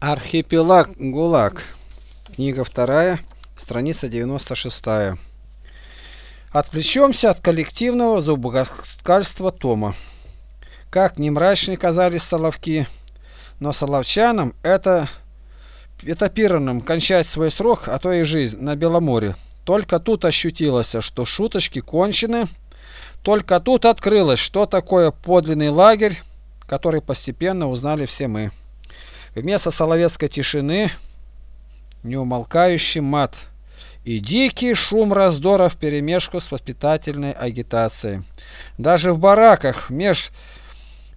Архипелаг ГУЛАГ. Книга вторая, страница 96. Отвлечемся от коллективного зубоскальства Тома. Как не мрачны казались соловки, но соловчанам это этапированным кончать свой срок, а то и жизнь на Беломоре. Только тут ощутилось, что шуточки кончены, только тут открылось, что такое подлинный лагерь, который постепенно узнали все мы. Вместо соловецкой тишины неумолкающий мат и дикий шум раздора вперемешку с воспитательной агитацией. Даже в бараках меж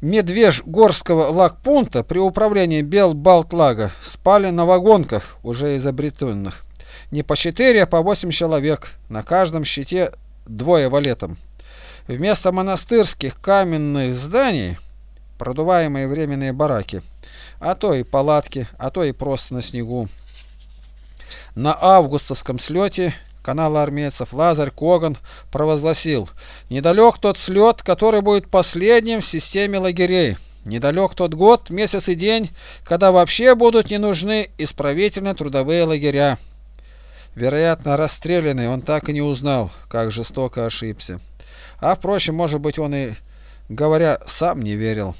Медвежгорского лагпункта при управлении Белбалтлага спали на вагонках, уже изобретенных. Не по четыре, а по восемь человек, на каждом щите двое валетом. Вместо монастырских каменных зданий продуваемые временные бараки – а то и палатки, а то и просто на снегу. На августовском слете канала армейцев Лазарь Коган провозгласил «Недалек тот слет, который будет последним в системе лагерей. Недалек тот год, месяц и день, когда вообще будут не нужны исправительно-трудовые лагеря». Вероятно, расстрелянный он так и не узнал, как жестоко ошибся. А впрочем, может быть, он и, говоря, сам не верил.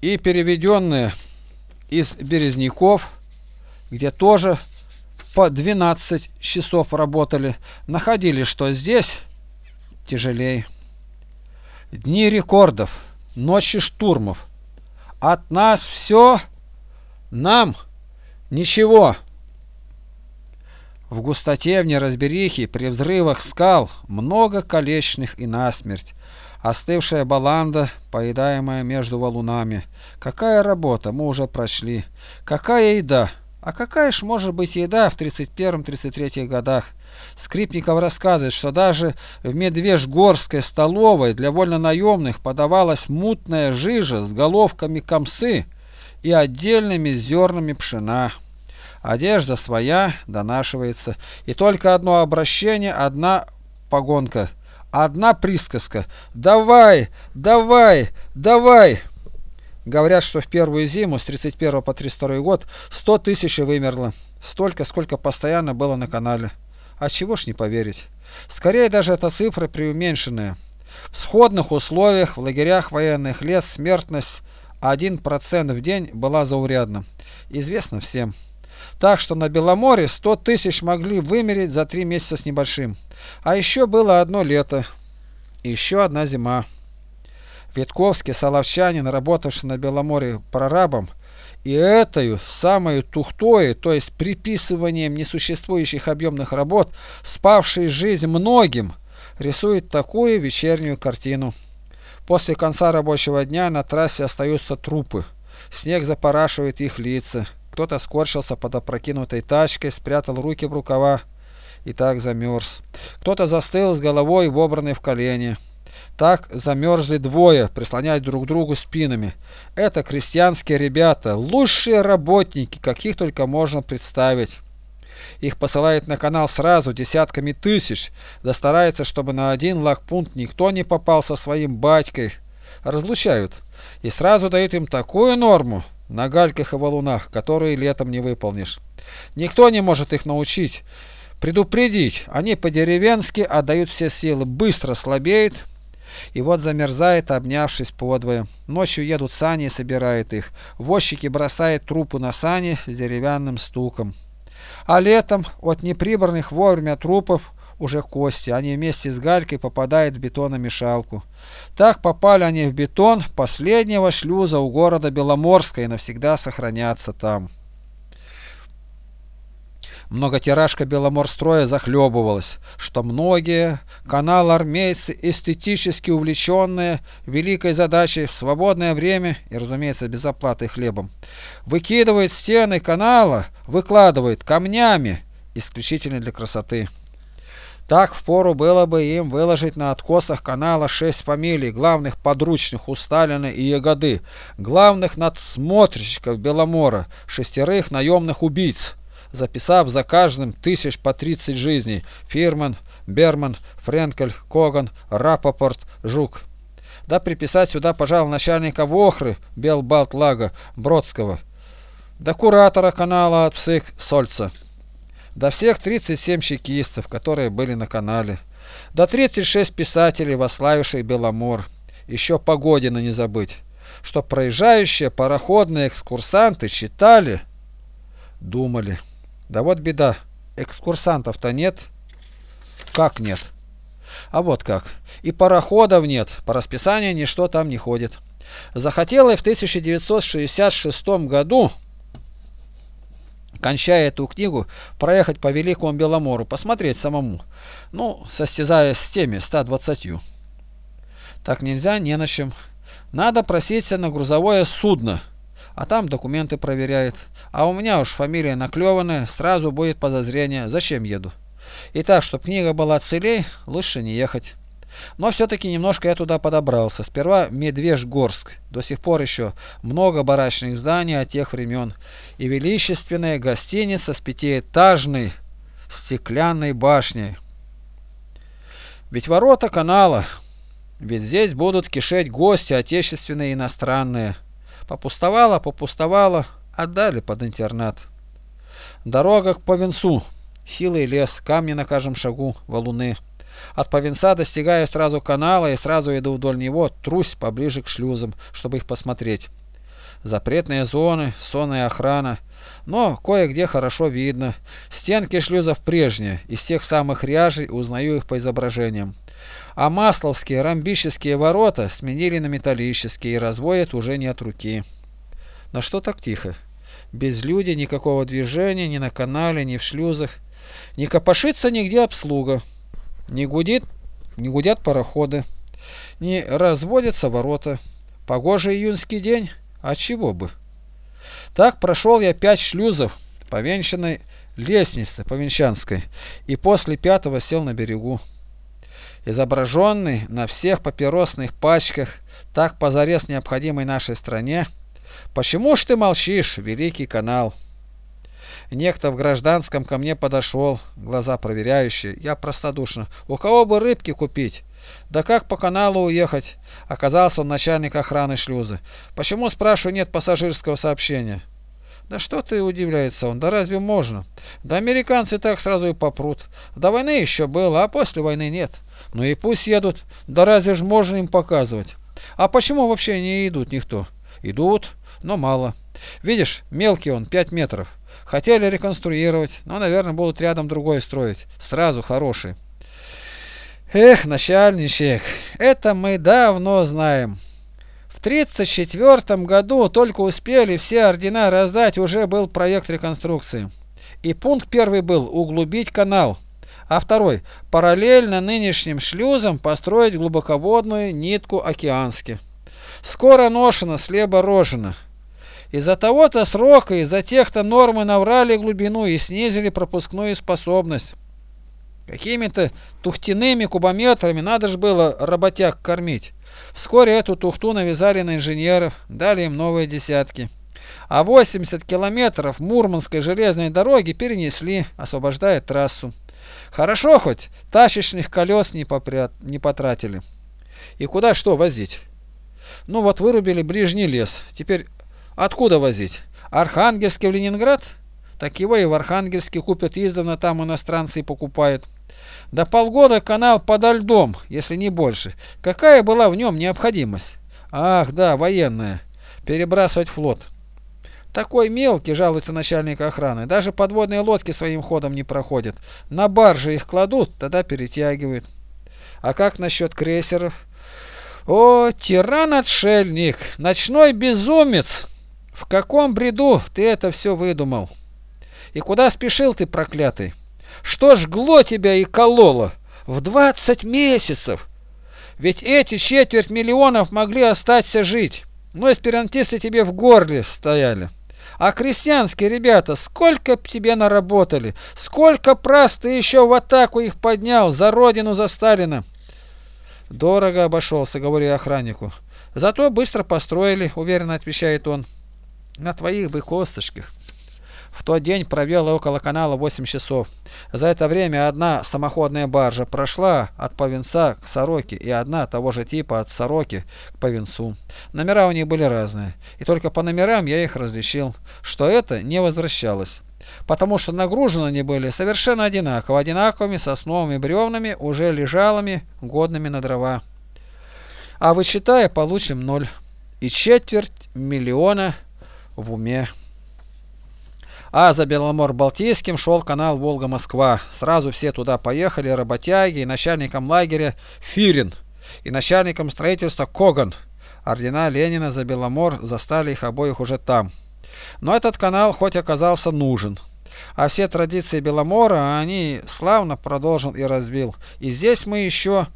И переведенные из Березняков, где тоже по 12 часов работали, находили, что здесь тяжелее. Дни рекордов, ночи штурмов. От нас все, нам ничего. В густоте, в неразберихе, при взрывах скал много колечных и насмерть. Остывшая баланда, поедаемая между валунами. Какая работа, мы уже прошли. Какая еда? А какая ж может быть еда в 31-33 годах? Скрипников рассказывает, что даже в Медвежгорской столовой для вольнонаемных подавалась мутная жижа с головками комсы и отдельными зернами пшена. Одежда своя донашивается, и только одно обращение, одна погонка – Одна присказка «Давай! Давай! Давай!» Говорят, что в первую зиму с 31 по 32 год 100 тысяч вымерло. Столько, сколько постоянно было на канале. А чего ж не поверить? Скорее даже эта цифра преуменьшенная. В сходных условиях в лагерях военных лет смертность 1% в день была заурядна. Известно всем. Так что на Беломоре 100 тысяч могли вымереть за три месяца с небольшим. А еще было одно лето. И еще одна зима. Витковский, соловчанин, работавший на Беломоре прорабом, и этой самой тухтой, то есть приписыванием несуществующих объемных работ, спавшей жизнь многим, рисует такую вечернюю картину. После конца рабочего дня на трассе остаются трупы. Снег запорашивает их лица. Кто-то скорчился под опрокинутой тачкой, спрятал руки в рукава и так замерз. Кто-то застыл с головой вобранной в колени. Так замерзли двое, прислоняясь друг к другу спинами. Это крестьянские ребята, лучшие работники, каких только можно представить. Их посылают на канал сразу десятками тысяч, да старается, чтобы на один лагпункт никто не попал со своим батькой. Разлучают. И сразу дают им такую норму, на гальках и валунах, которые летом не выполнишь. Никто не может их научить. Предупредить. Они по-деревенски отдают все силы, быстро слабеют. И вот замерзает, обнявшись подвое. Ночью едут сани и собирают их. Возчики бросают трупы на сани с деревянным стуком. А летом от неприбранных вовремя трупов уже кости. Они вместе с галькой попадают в бетономешалку. Так попали они в бетон последнего шлюза у города Беломорска и навсегда сохранятся там. Многотиражка Беломорстроя захлебывалась, что многие канал-армейцы, эстетически увлеченные великой задачей в свободное время и, разумеется, без оплаты хлебом, выкидывают стены канала, выкладывают камнями, исключительно для красоты. Так впору было бы им выложить на откосах канала шесть фамилий главных подручных у Сталина и Ягоды, главных надсмотрщиков Беломора, шестерых наемных убийц, записав за каждым тысяч по 30 жизней Фирман, Берман, Френкель, Коган, Рапопорт, Жук. да приписать сюда, пожалуй, начальника Вохры Белбалтлага Бродского, да куратора канала от Псых Сольца, до всех 37 чекистов, которые были на канале, до 36 писателей, вославивших Беломор, еще Погодина не забыть, что проезжающие пароходные экскурсанты читали, думали. Да вот беда, экскурсантов-то нет. Как нет? А вот как. И пароходов нет, по расписанию ничто там не ходит. Захотела и в 1966 году, кончая эту книгу, проехать по Великому Беломору, посмотреть самому, ну, состязаясь с теми 120. Так нельзя, не на чем. Надо проситься на грузовое судно, а там документы проверяет. А у меня уж фамилия наклеванная, сразу будет подозрение, зачем еду. И так, чтобы книга была целей, лучше не ехать. Но все-таки немножко я туда подобрался. Сперва Медвежгорск. До сих пор еще много барачных зданий от тех времен. И величественная гостиница с пятиэтажной стеклянной башней. Ведь ворота канала. Ведь здесь будут кишеть гости отечественные и иностранные. Попустовало, попустовало, отдали под интернат. Дорога к Повенцу. Хилый лес, камни на каждом шагу, валуны. От Повенца достигаю сразу канала и сразу иду вдоль него, трусь поближе к шлюзам, чтобы их посмотреть. Запретные зоны, сонная охрана. Но кое-где хорошо видно. Стенки шлюзов прежние, из тех самых ряжей узнаю их по изображениям. А масловские ромбические ворота сменили на металлические и разводят уже не от руки. Но что так тихо? Без люди, никакого движения ни на канале, ни в шлюзах. Не копошится нигде обслуга. Не гудит, не гудят пароходы. Не разводятся ворота. Погожий июньский день? А чего бы? Так прошел я пять шлюзов по венчанной лестнице по Венчанской и после пятого сел на берегу. Изображенный на всех папиросных пачках, так позарез необходимой нашей стране, почему ж ты молчишь, великий канал? Некто в гражданском ко мне подошел, глаза проверяющие. Я простодушно. У кого бы рыбки купить? Да как по каналу уехать? Оказался он начальник охраны шлюза. Почему, спрашиваю, нет пассажирского сообщения? Да что ты, удивляется он, да разве можно? Да американцы так сразу и попрут. До войны еще было, а после войны нет. Ну и пусть едут, да разве ж можно им показывать? А почему вообще не идут никто? Идут, но мало. Видишь, мелкий он, 5 метров. Хотели реконструировать, но, наверное, будут рядом другой строить. Сразу хороший. Эх, начальничек, это мы давно знаем. В 1934 году только успели все ордена раздать, уже был проект реконструкции. И пункт первый был углубить канал, а второй параллельно нынешним шлюзам построить глубоководную нитку океански. Скоро ношено, слева рожено. Из-за того-то срока, из-за тех-то нормы наврали глубину и снизили пропускную способность. Какими-то тухтяными кубометрами надо же было работяг кормить. Вскоре эту тухту навязали на инженеров, дали им новые десятки. А 80 километров Мурманской железной дороги перенесли, освобождая трассу. Хорошо хоть тащечных колес не, попрят, не потратили. И куда что возить? Ну вот вырубили ближний лес. Теперь Откуда возить? Архангельский в Ленинград? Так его и в Архангельске купят издавна, там иностранцы и покупают. Да полгода канал подо льдом, если не больше. Какая была в нем необходимость? Ах, да, военная. Перебрасывать флот. Такой мелкий, жалуется начальник охраны. Даже подводные лодки своим ходом не проходят. На баржи их кладут, тогда перетягивают. А как насчет крейсеров? О, тиран-отшельник, ночной безумец! В каком бреду ты это все выдумал? И куда спешил ты, проклятый? Что жгло тебя и кололо? В двадцать месяцев! Ведь эти четверть миллионов могли остаться жить. Но эсперантисты тебе в горле стояли. А крестьянские ребята, сколько б тебе наработали, сколько прас ты еще в атаку их поднял, за родину, за Сталина. Дорого обошелся, говорю охраннику. Зато быстро построили, уверенно отвечает он на твоих бы косточках. В тот день провел около канала 8 часов. За это время одна самоходная баржа прошла от Повинца к Сороке и одна того же типа от Сороки к Повинцу. Номера у них были разные, и только по номерам я их различил, что это не возвращалось. Потому что нагружены они были совершенно одинаково, одинаковыми сосновыми бревнами, уже лежалыми, годными на дрова. А высчитая, получим ноль. И четверть миллиона в уме. А за Беломор-Балтийским шел канал Волга-Москва. Сразу все туда поехали, работяги, и начальником лагеря Фирин, и начальником строительства Коган. Ордена Ленина за Беломор застали их обоих уже там. Но этот канал хоть оказался нужен. А все традиции Беломора они славно продолжил и развил. И здесь мы еще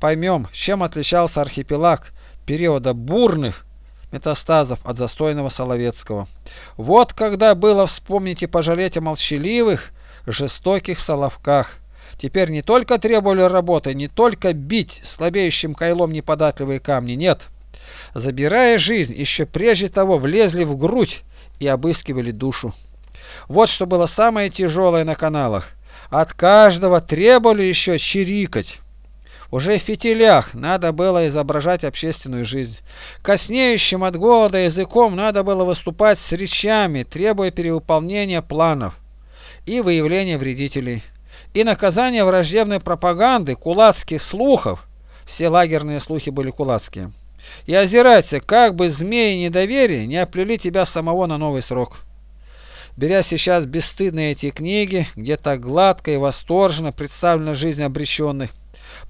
поймем, чем отличался архипелаг периода бурных метастазов от застойного Соловецкого. Вот когда было вспомнить и пожалеть о молчаливых, жестоких Соловках. Теперь не только требовали работы, не только бить слабеющим кайлом неподатливые камни, нет. Забирая жизнь, еще прежде того влезли в грудь и обыскивали душу. Вот что было самое тяжелое на каналах. От каждого требовали еще чирикать. Уже в фитилях надо было изображать общественную жизнь. Коснеющим от голода языком надо было выступать с речами, требуя перевыполнения планов и выявления вредителей. И наказание враждебной пропаганды, кулацких слухов, все лагерные слухи были кулацкие. И озирайся, как бы змеи недоверия не оплели тебя самого на новый срок. Беря сейчас бесстыдные эти книги, где так гладко и восторженно представлена жизнь обреченных,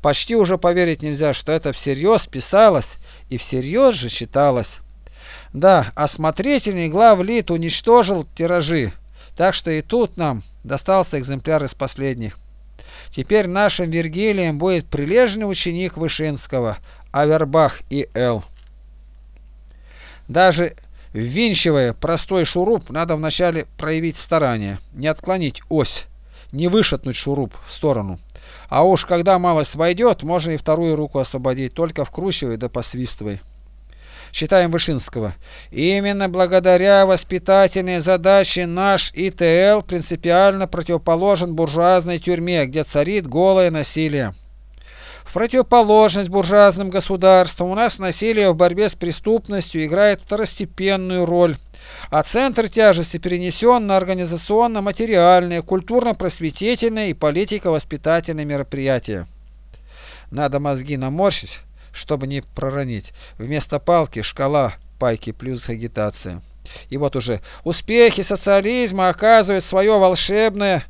Почти уже поверить нельзя, что это всерьез писалось и всерьез же читалось. Да, осмотрительный главлит уничтожил тиражи, так что и тут нам достался экземпляр из последних. Теперь нашим Вергилием будет прилежный ученик Вышинского, Авербах и Л. Даже ввинчивая простой шуруп, надо вначале проявить старание, не отклонить ось, не вышатнуть шуруп в сторону. А уж когда малость войдет, можно и вторую руку освободить, только вкручивай да посвистывай. Читаем Вышинского. Именно благодаря воспитательной задаче наш ИТЛ принципиально противоположен буржуазной тюрьме, где царит голое насилие. В противоположность буржуазным государствам у нас насилие в борьбе с преступностью играет второстепенную роль а центр тяжести перенесен на организационно-материальные, культурно-просветительные и политико-воспитательные мероприятия. Надо мозги наморщить, чтобы не проронить. Вместо палки шкала пайки плюс агитация. И вот уже успехи социализма оказывают свое волшебное,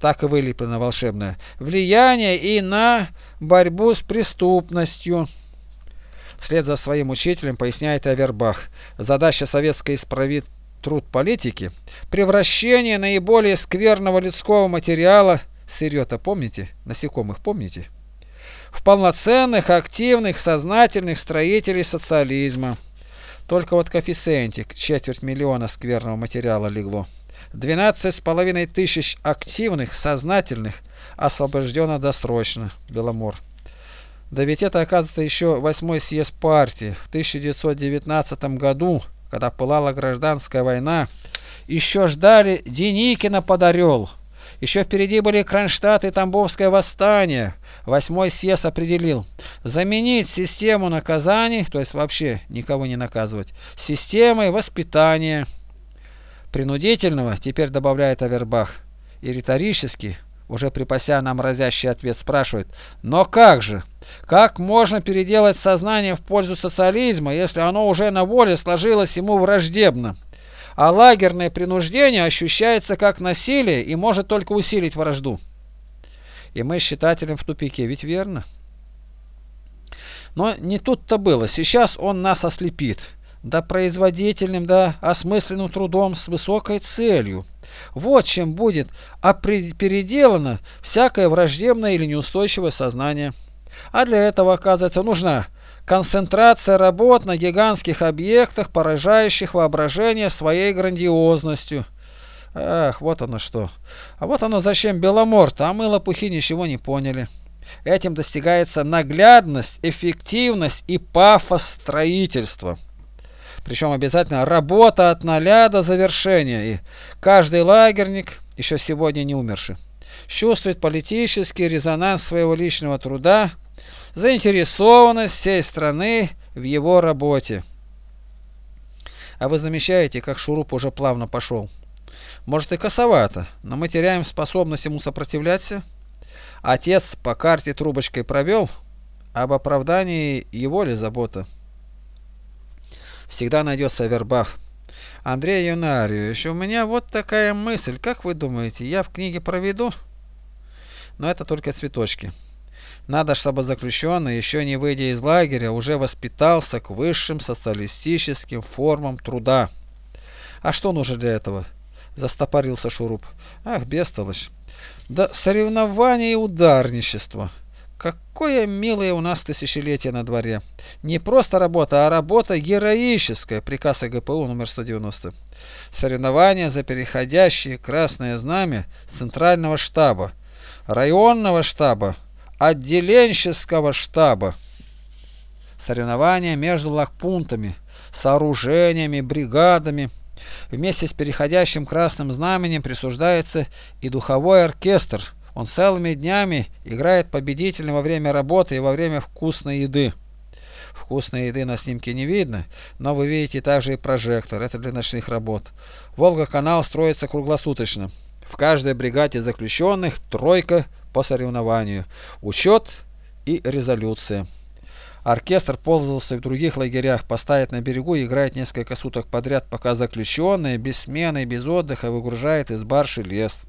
так и вылеплено волшебное, влияние и на борьбу с преступностью. Вслед за своим учителем поясняет Авербах. Задача советской исправит труд политики – превращение наиболее скверного людского материала, сырье-то помните, насекомых помните, в полноценных, активных, сознательных строителей социализма. Только вот коэффициентик четверть миллиона скверного материала легло. 12 с половиной тысяч активных, сознательных освобождено досрочно. Беломор. Да ведь это, оказывается, еще восьмой съезд партии в 1919 году, когда пылала гражданская война, еще ждали Деникина под Орел. Еще впереди были Кронштадт и Тамбовское восстание. Восьмой съезд определил заменить систему наказаний, то есть вообще никого не наказывать, системой воспитания. Принудительного, теперь добавляет Авербах, и риторически уже припася нам разящий ответ, спрашивает, но как же? Как можно переделать сознание в пользу социализма, если оно уже на воле сложилось ему враждебно? А лагерное принуждение ощущается как насилие и может только усилить вражду. И мы с читателем в тупике, ведь верно? Но не тут-то было. Сейчас он нас ослепит. Да производительным, да осмысленным трудом с высокой целью. Вот чем будет переделано всякое враждебное или неустойчивое сознание. А для этого, оказывается, нужна концентрация работ на гигантских объектах, поражающих воображение своей грандиозностью. Ах, вот оно что. А вот оно зачем Беломор-то, а мы лопухи ничего не поняли. Этим достигается наглядность, эффективность и пафос строительства. Причем обязательно работа от ноля до завершения. И каждый лагерник, еще сегодня не умерший, чувствует политический резонанс своего личного труда, заинтересованность всей страны в его работе. А вы замечаете, как шуруп уже плавно пошел? Может и косовато, но мы теряем способность ему сопротивляться. Отец по карте трубочкой провел, об оправдании его ли забота? Всегда найдется вербах. Андрей Юнариевич, у меня вот такая мысль. Как вы думаете, я в книге проведу? Но это только цветочки. Надо, чтобы заключенный, еще не выйдя из лагеря, уже воспитался к высшим социалистическим формам труда. А что нужно для этого? Застопорился Шуруп. Ах, бестолочь. Да соревнования и ударничество. Какое милое у нас тысячелетие на дворе. Не просто работа, а работа героическая. Приказ ГПУ номер 190. Соревнования за переходящее красное знамя центрального штаба, районного штаба, отделенческого штаба. Соревнования между лагпунтами, сооружениями, бригадами. Вместе с переходящим красным знаменем присуждается и духовой оркестр – он целыми днями играет победительно во время работы и во время вкусной еды. Вкусной еды на снимке не видно, но вы видите также и прожектор. Это для ночных работ. Волга-канал строится круглосуточно. В каждой бригаде заключенных тройка по соревнованию. Учет и резолюция. Оркестр пользовался в других лагерях, поставит на берегу и играет несколько суток подряд, пока заключенные без смены без отдыха выгружает из барши лес.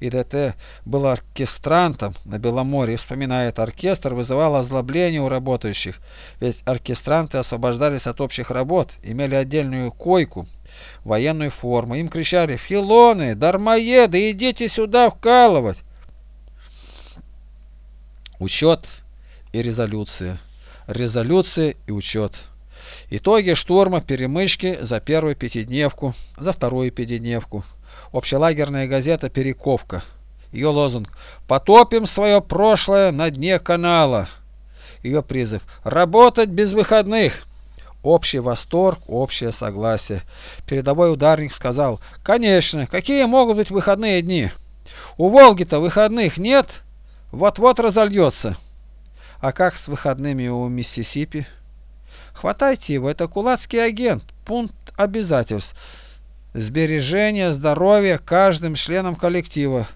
ИДТ был оркестрантом на Беломорье, вспоминает, оркестр вызывал озлобление у работающих, ведь оркестранты освобождались от общих работ, имели отдельную койку, военную форму. Им кричали «Филоны! Дармоеды! Идите сюда вкалывать!» Учет и резолюция. Резолюция и учет. Итоги штурма перемычки за первую пятидневку, за вторую пятидневку. Общелагерная газета «Перековка». Ее лозунг «Потопим свое прошлое на дне канала». Ее призыв «Работать без выходных». Общий восторг, общее согласие. Передовой ударник сказал «Конечно, какие могут быть выходные дни? У Волги-то выходных нет, вот-вот разольется». А как с выходными у Миссисипи? Хватайте его, это кулацкий агент, пункт обязательств сбережения здоровья каждым членом коллектива.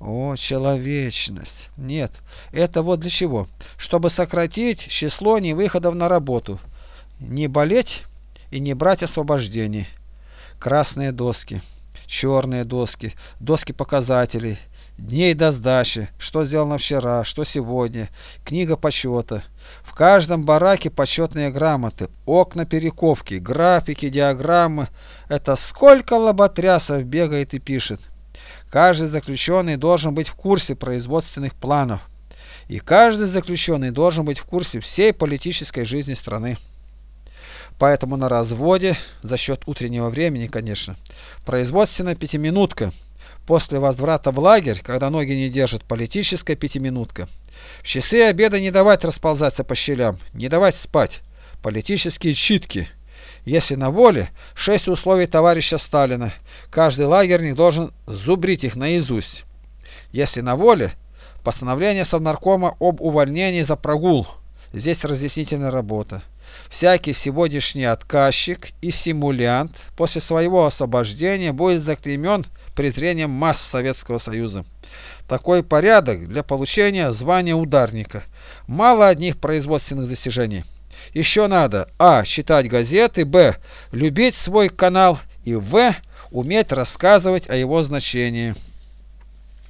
О, человечность! Нет, это вот для чего? Чтобы сократить число невыходов на работу. Не болеть и не брать освобождений. Красные доски, черные доски, доски показателей, дней до сдачи, что сделано вчера, что сегодня, книга почета. В каждом бараке почетные грамоты, окна перековки, графики, диаграммы. Это сколько лоботрясов бегает и пишет. Каждый заключенный должен быть в курсе производственных планов. И каждый заключенный должен быть в курсе всей политической жизни страны. Поэтому на разводе, за счет утреннего времени, конечно, производственная пятиминутка – После возврата в лагерь, когда ноги не держат, политическая пятиминутка. В часы обеда не давать расползаться по щелям, не давать спать. Политические читки. Если на воле, шесть условий товарища Сталина. Каждый лагерник должен зубрить их наизусть. Если на воле, постановление Совнаркома об увольнении за прогул. Здесь разъяснительная работа. Всякий сегодняшний отказчик и симулянт после своего освобождения будет заклеймен презрением масс Советского Союза. Такой порядок для получения звания ударника. Мало одних производственных достижений. Еще надо а. читать газеты, б. любить свой канал и в. уметь рассказывать о его значении.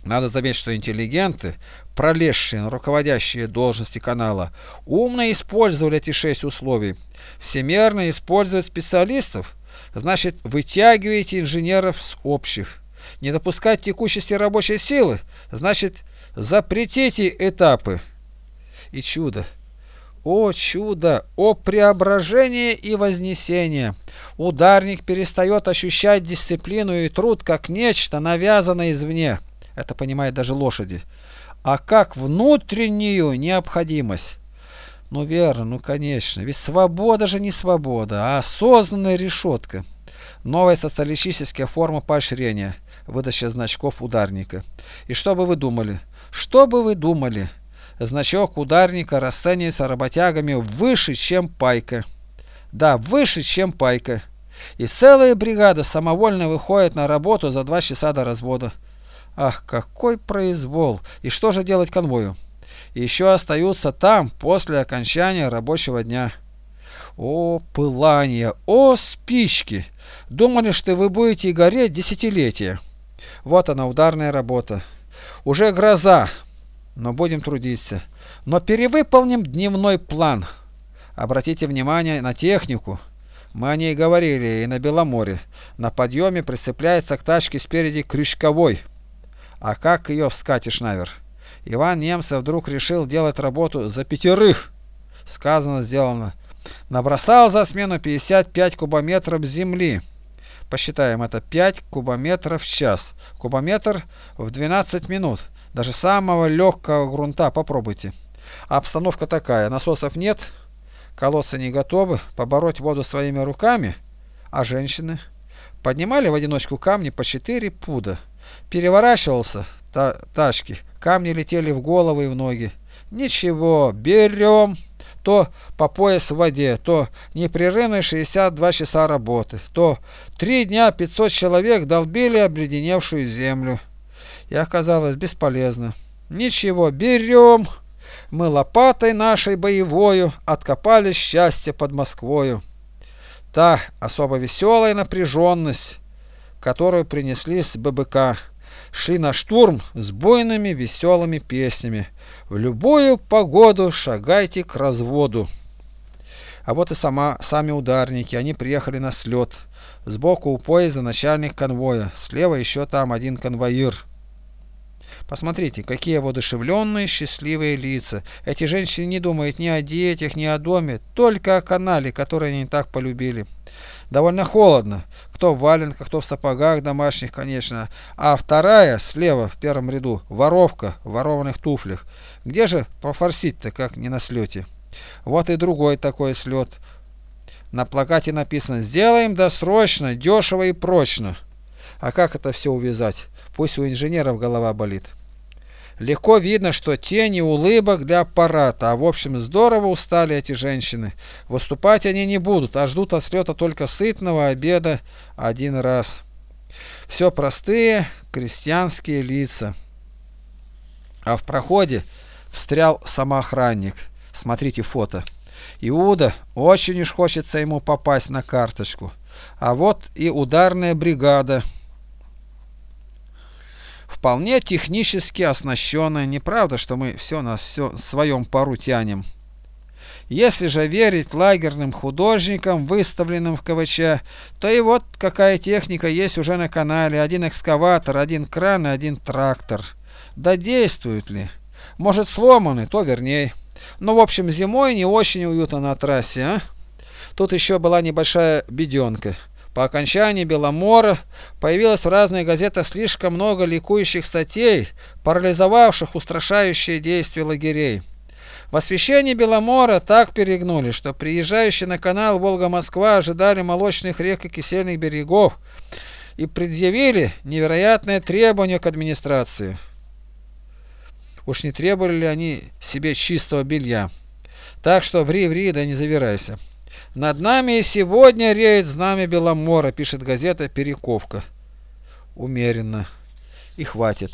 Надо заметить, что интеллигенты, пролезшие на руководящие должности канала, умно использовали эти шесть условий. Всемерно использовать специалистов, значит вытягиваете инженеров с общих. Не допускать текущести рабочей силы, значит запретите этапы. И чудо. О чудо! О преображение и вознесение! Ударник перестает ощущать дисциплину и труд как нечто, навязанное извне. Это понимает даже лошади. А как внутреннюю необходимость. Ну верно, ну конечно. Ведь свобода же не свобода, а осознанная решетка. Новая социалистическая форма поощрения, выдача значков ударника. И что бы вы думали? Что бы вы думали? Значок ударника расценивается работягами выше, чем пайка. Да, выше, чем пайка. И целая бригада самовольно выходит на работу за два часа до развода. Ах, какой произвол! И что же делать конвою? еще остаются там после окончания рабочего дня. О, пылание! О, спички! Думали, что вы будете гореть десятилетия. Вот она, ударная работа. Уже гроза, но будем трудиться. Но перевыполним дневной план. Обратите внимание на технику. Мы о ней говорили и на Беломоре. На подъеме прицепляется к тачке спереди крючковой. А как ее вскатишь наверх? Иван Немцев вдруг решил делать работу за пятерых. Сказано, сделано. Набросал за смену 55 кубометров земли. Посчитаем, это 5 кубометров в час. Кубометр в 12 минут. Даже самого легкого грунта попробуйте. Обстановка такая, насосов нет, колодцы не готовы, побороть воду своими руками, а женщины? Поднимали в одиночку камни по 4 пуда. Переворачивался та тачки, камни летели в головы и в ноги. Ничего, берем. То по пояс в воде, то непрерывные 62 часа работы, то три дня 500 человек долбили обледеневшую землю. И оказалось бесполезно. Ничего, берем. Мы лопатой нашей боевою откопали счастье под Москвою. Та особо веселая напряженность, которую принесли с ББК шли на штурм с бойными веселыми песнями. В любую погоду шагайте к разводу. А вот и сама, сами ударники, они приехали на слет. Сбоку у поезда начальник конвоя, слева еще там один конвоир. Посмотрите, какие воодушевленные, счастливые лица. Эти женщины не думают ни о детях, ни о доме, только о канале, который они так полюбили. Довольно холодно. Кто в валенках, кто в сапогах домашних, конечно. А вторая, слева, в первом ряду, воровка в ворованных туфлях. Где же пофорсить-то, как не на слете? Вот и другой такой слет. На плакате написано «Сделаем досрочно, дешево и прочно». А как это все увязать? Пусть у инженеров голова болит. Легко видно, что тени улыбок для аппарата, а в общем здорово устали эти женщины. Выступать они не будут, а ждут от слета только сытного обеда один раз. Все простые крестьянские лица. А в проходе встрял самоохранник. Смотрите фото. Иуда, очень уж хочется ему попасть на карточку. А вот и ударная бригада вполне технически оснащенная. Неправда, что мы все на все своем пару тянем. Если же верить лагерным художникам, выставленным в КВЧ, то и вот какая техника есть уже на канале. Один экскаватор, один кран и один трактор. Да действуют ли? Может сломаны, то вернее. Но в общем зимой не очень уютно на трассе, а? Тут еще была небольшая беденка. По окончании Беломора появилось в разных газетах слишком много ликующих статей, парализовавших устрашающие действия лагерей. В освещении Беломора так перегнули, что приезжающие на канал Волга-Москва ожидали молочных рек и кисельных берегов и предъявили невероятное требование к администрации. Уж не требовали ли они себе чистого белья? Так что ври-ври, да не завирайся. Над нами и сегодня реет знамя Беломора, пишет газета «Перековка». Умеренно. И хватит.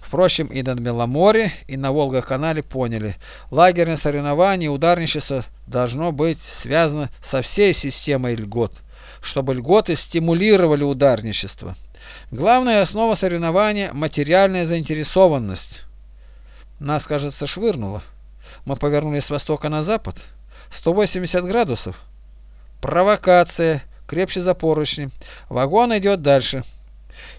Впрочем, и на Беломоре, и на Волга-канале поняли, лагерное соревнование ударничество должно быть связано со всей системой льгот, чтобы льготы стимулировали ударничество. Главная основа соревнования – материальная заинтересованность. Нас, кажется, швырнуло. Мы повернулись с востока на запад – 180 градусов. Провокация. Крепче за поручни. Вагон идет дальше.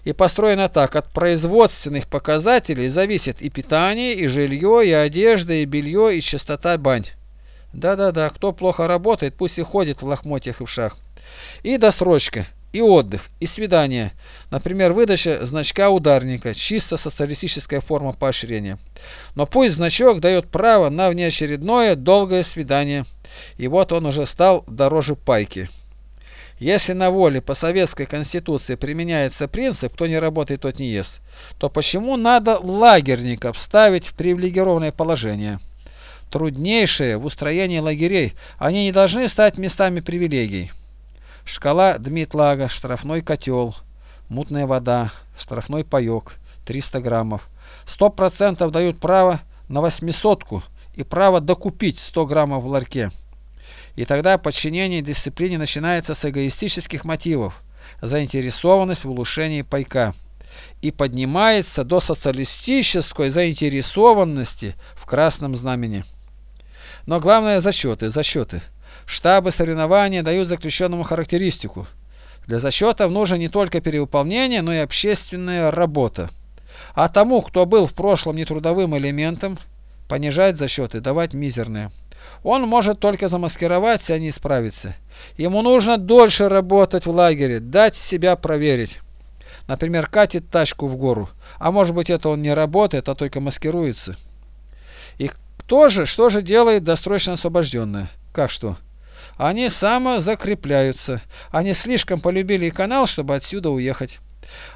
И построено так. От производственных показателей зависит и питание, и жилье, и одежда, и белье, и чистота бань. Да-да-да, кто плохо работает, пусть и ходит в лохмотьях и в шах. И досрочка. и отдых, и свидания. Например, выдача значка ударника, чисто социалистическая форма поощрения. Но пусть значок дает право на внеочередное долгое свидание. И вот он уже стал дороже пайки. Если на воле по советской конституции применяется принцип «кто не работает, тот не ест», то почему надо лагерников ставить в привилегированное положение? Труднейшие в устроении лагерей, они не должны стать местами привилегий. Шкала Дмитлага, штрафной котел, мутная вода, штрафной паек, 300 граммов. 100% дают право на восьмисотку и право докупить 100 граммов в ларьке. И тогда подчинение дисциплине начинается с эгоистических мотивов, заинтересованность в улучшении пайка, и поднимается до социалистической заинтересованности в красном знамени. Но главное зачеты, зачеты. Штабы соревнования дают заключенному характеристику. Для зачетов нужно не только перевыполнение, но и общественная работа. А тому, кто был в прошлом нетрудовым элементом, понижать зачеты, давать мизерные. Он может только замаскироваться, а не справиться. Ему нужно дольше работать в лагере, дать себя проверить. Например, катит тачку в гору, а может быть это он не работает, а только маскируется. И кто же, что же делает досрочно освобожденные? Как что? Они самозакрепляются. Они слишком полюбили канал, чтобы отсюда уехать.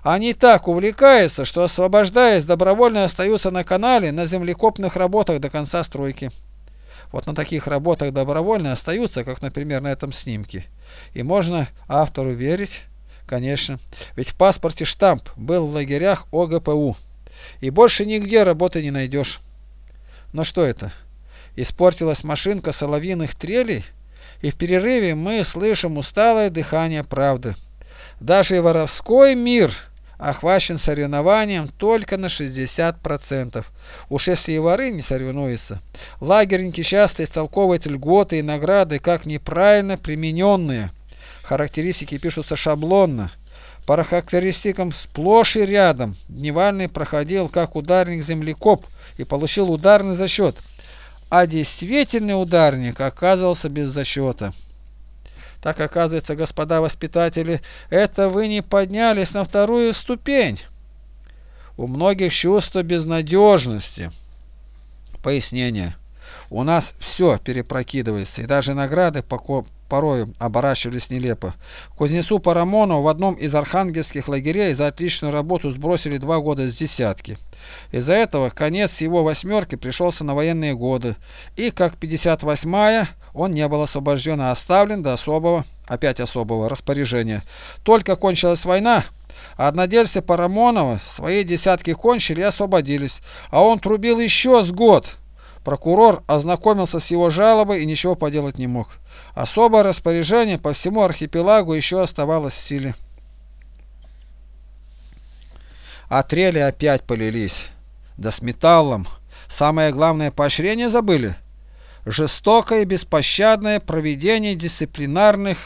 Они так увлекаются, что освобождаясь, добровольно остаются на канале на землекопных работах до конца стройки. Вот на таких работах добровольно остаются, как, например, на этом снимке. И можно автору верить, конечно. Ведь в паспорте штамп был в лагерях ОГПУ. И больше нигде работы не найдешь. Но что это? Испортилась машинка соловьиных трелей? и в перерыве мы слышим усталое дыхание правды. Даже воровской мир охвачен соревнованием только на 60%. Уж если и воры не соревнуются. Лагерники часто истолковывают льготы и награды как неправильно примененные. Характеристики пишутся шаблонно. По характеристикам сплошь и рядом Дневальный проходил как ударник-землекоп и получил ударный зачет – а действительный ударник оказывался без зачета. Так оказывается, господа воспитатели, это вы не поднялись на вторую ступень. У многих чувство безнадежности. Пояснение. У нас все перепрокидывается, и даже награды порою оборачивались нелепо. Кузнецу Парамонову в одном из архангельских лагерей за отличную работу сбросили два года с десятки. Из-за этого конец его восьмерки пришелся на военные годы, и как 58-я он не был освобожден, а оставлен до особого, опять особого распоряжения. Только кончилась война, а однодельцы Парамонова свои десятки кончили и освободились, а он трубил еще с год. Прокурор ознакомился с его жалобой и ничего поделать не мог. Особое распоряжение по всему архипелагу еще оставалось в силе. А трели опять полились. Да с металлом. Самое главное поощрение забыли. Жестокое и беспощадное проведение дисциплинарных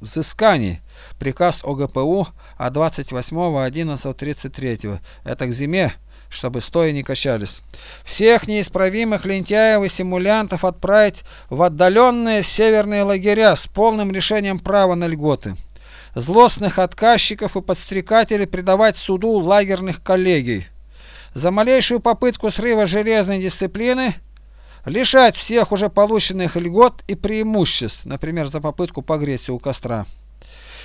взысканий. Приказ ОГПУ от 28.11.33. Это к зиме чтобы стоя не качались. Всех неисправимых лентяев и симулянтов отправить в отдаленные северные лагеря с полным решением права на льготы. Злостных отказчиков и подстрекателей предавать суду лагерных коллегий. За малейшую попытку срыва железной дисциплины лишать всех уже полученных льгот и преимуществ, например, за попытку погреться у костра.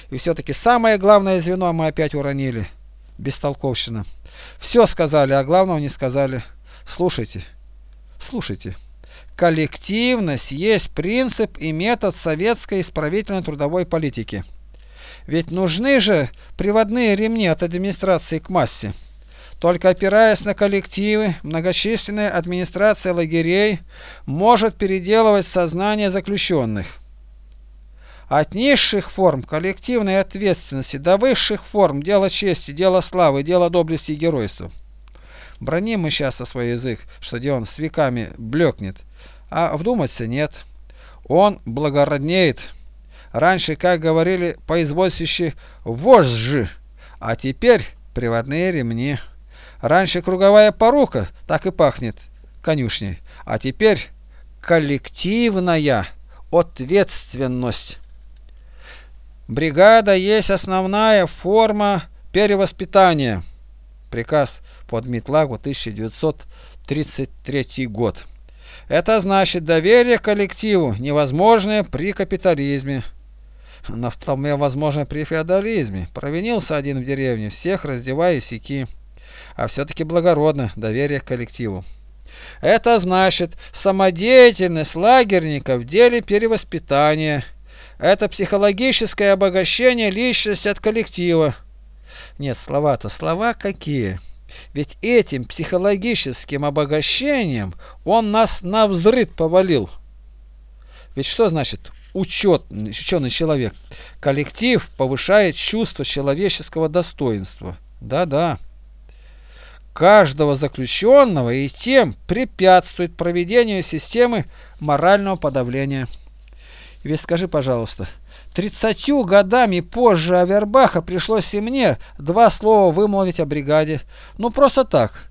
И все-таки самое главное звено мы опять уронили – бестолковщина. Все сказали, а главного не сказали. Слушайте, слушайте. Коллективность есть принцип и метод советской исправительной трудовой политики. Ведь нужны же приводные ремни от администрации к массе. Только опираясь на коллективы, многочисленная администрация лагерей может переделывать сознание заключенных. От низших форм коллективной ответственности до высших форм дела чести, дела славы, дела доблести и геройства. Броним мы часто свой язык, что он с веками блекнет, а вдуматься нет. Он благороднеет. Раньше, как говорили поизвольщики, вожжи, а теперь приводные ремни. Раньше круговая порука так и пахнет конюшней, а теперь коллективная ответственность. Бригада есть основная форма перевоспитания. Приказ под Митлагу 1933 год. Это значит доверие коллективу, невозможное при капитализме. Но вполне возможно при феодализме. Провинился один в деревне, всех раздевая сики. А все-таки благородно доверие к коллективу. Это значит самодеятельность лагерника в деле перевоспитания. Это психологическое обогащение личности от коллектива. Нет, слова-то слова какие. Ведь этим психологическим обогащением он нас на взрыв повалил. Ведь что значит учет, ученый человек? Коллектив повышает чувство человеческого достоинства. Да-да каждого заключенного и тем препятствует проведению системы морального подавления. Ведь скажи, пожалуйста, тридцатью годами позже Авербаха пришлось и мне два слова вымолвить о бригаде. Ну просто так.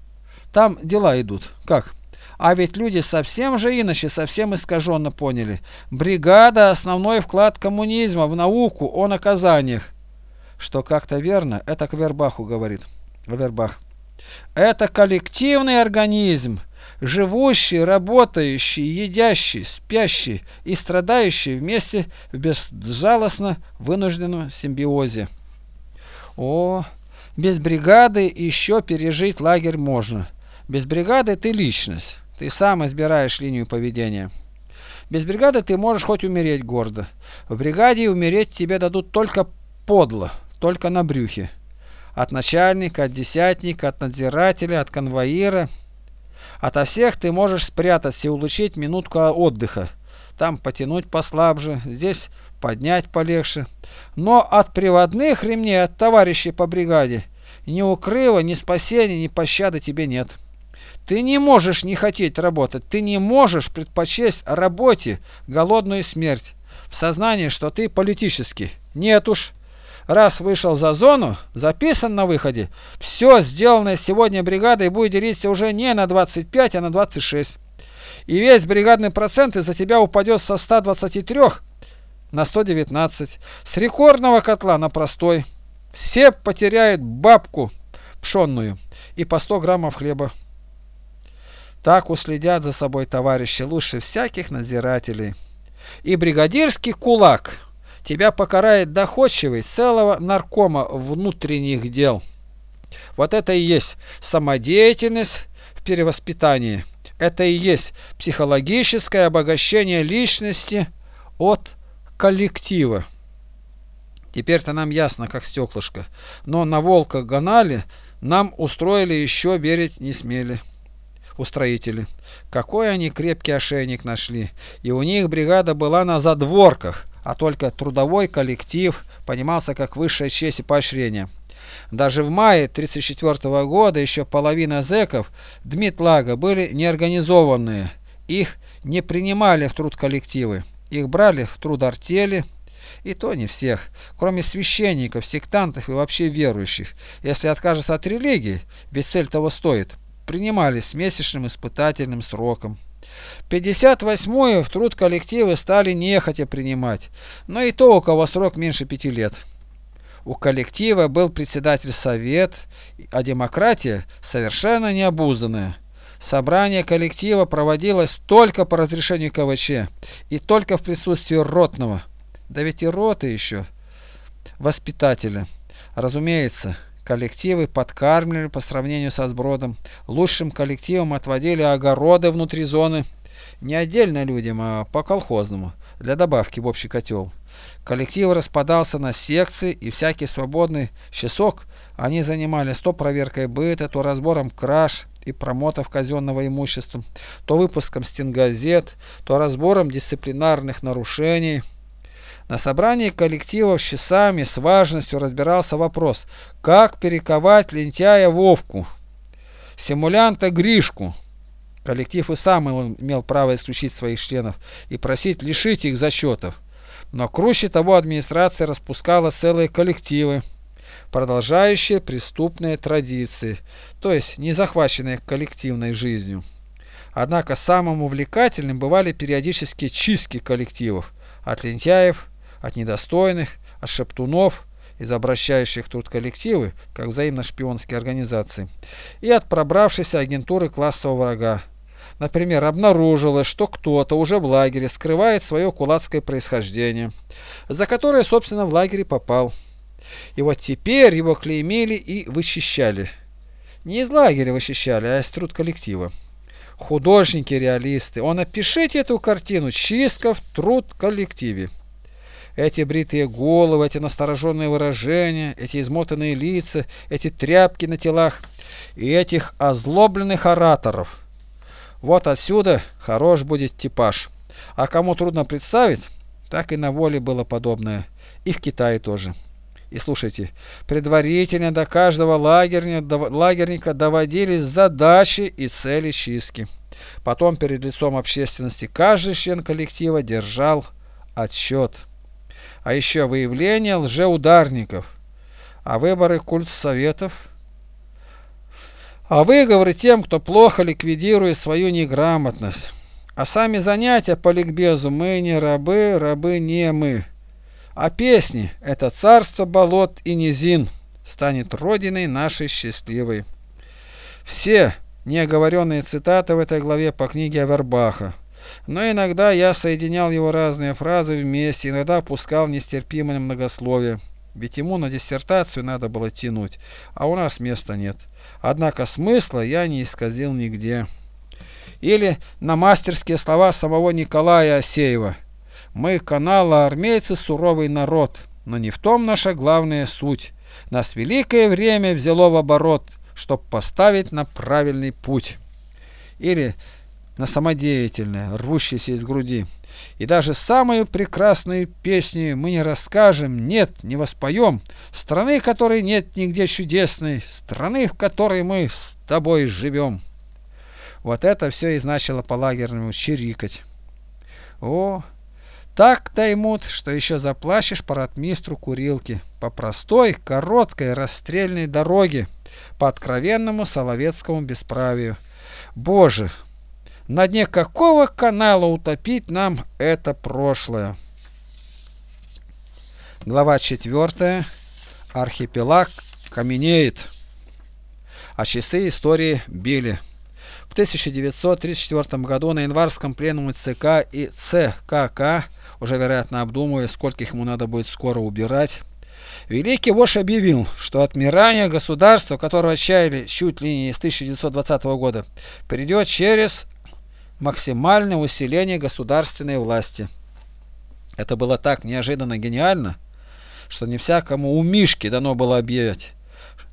Там дела идут. Как? А ведь люди совсем же иначе, совсем искаженно поняли. Бригада – основной вклад коммунизма в науку о наказаниях. Что как-то верно, это к Вербаху говорит. Вербах. Это коллективный организм, живущий, работающий, едящий, спящий и страдающий вместе в безжалостно вынужденном симбиозе. О, без бригады еще пережить лагерь можно. Без бригады ты личность, ты сам избираешь линию поведения. Без бригады ты можешь хоть умереть гордо. В бригаде умереть тебе дадут только подло, только на брюхе от начальника, от десятника, от надзирателя, от конвоира. Ото всех ты можешь спрятаться и улучшить минутку отдыха. Там потянуть послабже, здесь поднять полегче. Но от приводных ремней, от товарищей по бригаде, ни укрыва, ни спасения, ни пощады тебе нет. Ты не можешь не хотеть работать, ты не можешь предпочесть работе голодную смерть в сознании, что ты политический. Нет уж, раз вышел за зону, записан на выходе, все сделанное сегодня бригадой будет делиться уже не на 25, а на 26. И весь бригадный процент из-за тебя упадет со 123 на 119. С рекордного котла на простой. Все потеряют бабку пшенную и по 100 граммов хлеба. Так уследят за собой товарищи лучше всяких надзирателей. И бригадирский кулак – тебя покарает доходчивый целого наркома внутренних дел. Вот это и есть самодеятельность в перевоспитании. Это и есть психологическое обогащение личности от коллектива. Теперь-то нам ясно, как стеклышко. Но на волка гонали, нам устроили еще верить не смели. Устроители. Какой они крепкий ошейник нашли. И у них бригада была на задворках а только трудовой коллектив понимался как высшая честь и поощрение. Даже в мае 1934 года еще половина зэков Дмитлага были неорганизованные. Их не принимали в труд коллективы. Их брали в труд артели, и то не всех, кроме священников, сектантов и вообще верующих. Если откажется от религии, ведь цель того стоит, принимали с месячным испытательным сроком. 58-ю в труд коллективы стали нехотя принимать, но и то, у кого срок меньше пяти лет. У коллектива был председатель совет, а демократия совершенно необузданная. Собрание коллектива проводилось только по разрешению КВЧ и только в присутствии ротного. Да ведь и роты еще воспитателя. Разумеется, Коллективы подкармливали по сравнению со сбродом. Лучшим коллективам отводили огороды внутри зоны. Не отдельно людям, а по-колхозному, для добавки в общий котел. Коллектив распадался на секции, и всякий свободный часок они занимались то проверкой быта, то разбором краж и промотов казенного имущества, то выпуском стенгазет, то разбором дисциплинарных нарушений. На собрании коллективов с часами с важностью разбирался вопрос, как перековать лентяя Вовку, симулянта Гришку. Коллектив и сам имел право исключить своих членов и просить лишить их зачетов. Но круче того администрация распускала целые коллективы, продолжающие преступные традиции, то есть не захваченные коллективной жизнью. Однако самым увлекательным бывали периодические чистки коллективов от лентяев от недостойных, от шептунов, из обращающих труд коллективы, как взаимно-шпионские организации, и от пробравшейся агентуры классового врага. Например, обнаружилось, что кто-то уже в лагере скрывает свое кулацкое происхождение, за которое, собственно, в лагере попал. И вот теперь его клеймили и вычищали. Не из лагеря вычищали, а из труд коллектива. Художники-реалисты, он опишите эту картину, чистка в труд коллективе. Эти бритые головы, эти настороженные выражения, эти измотанные лица, эти тряпки на телах и этих озлобленных ораторов. Вот отсюда хорош будет типаж. А кому трудно представить, так и на воле было подобное. И в Китае тоже. И слушайте, предварительно до каждого лагерника, лагерника доводились задачи и цели чистки. Потом перед лицом общественности каждый член коллектива держал отчет. А еще выявление лжеударников, а выборы культсоветов, а выговоры тем, кто плохо ликвидирует свою неграмотность. А сами занятия по ликбезу мы не рабы, рабы не мы. А песни – это царство болот и низин, станет родиной нашей счастливой. Все неоговоренные цитаты в этой главе по книге Авербаха. Но иногда я соединял его разные фразы вместе, иногда опускал нестерпимое многословие. Ведь ему на диссертацию надо было тянуть, а у нас места нет. Однако смысла я не исказил нигде. Или на мастерские слова самого Николая Осеева – мы, канала армейцы, суровый народ, но не в том наша главная суть. Нас великое время взяло в оборот, чтоб поставить на правильный путь. Или на самодеятельное, рвущееся из груди. И даже самую прекрасную песню мы не расскажем, нет, не воспоем. Страны, которой нет нигде чудесной, страны, в которой мы с тобой живем. Вот это все и значило по-лагерному чирикать. О, так даймут, что еще заплачешь по ратмистру курилки, по простой, короткой, расстрельной дороге, по откровенному соловецкому бесправию. Боже, на дне какого канала утопить нам это прошлое? Глава 4. Архипелаг каменеет. А часы истории били. В 1934 году на январском пленуме ЦК и ЦКК уже вероятно обдумывая, сколько ему надо будет скоро убирать. Великий вождь объявил, что отмирание государства, которого отчаяли чуть ли не с 1920 года, придет через максимальное усиление государственной власти. Это было так неожиданно гениально, что не всякому у Мишки дано было объявить.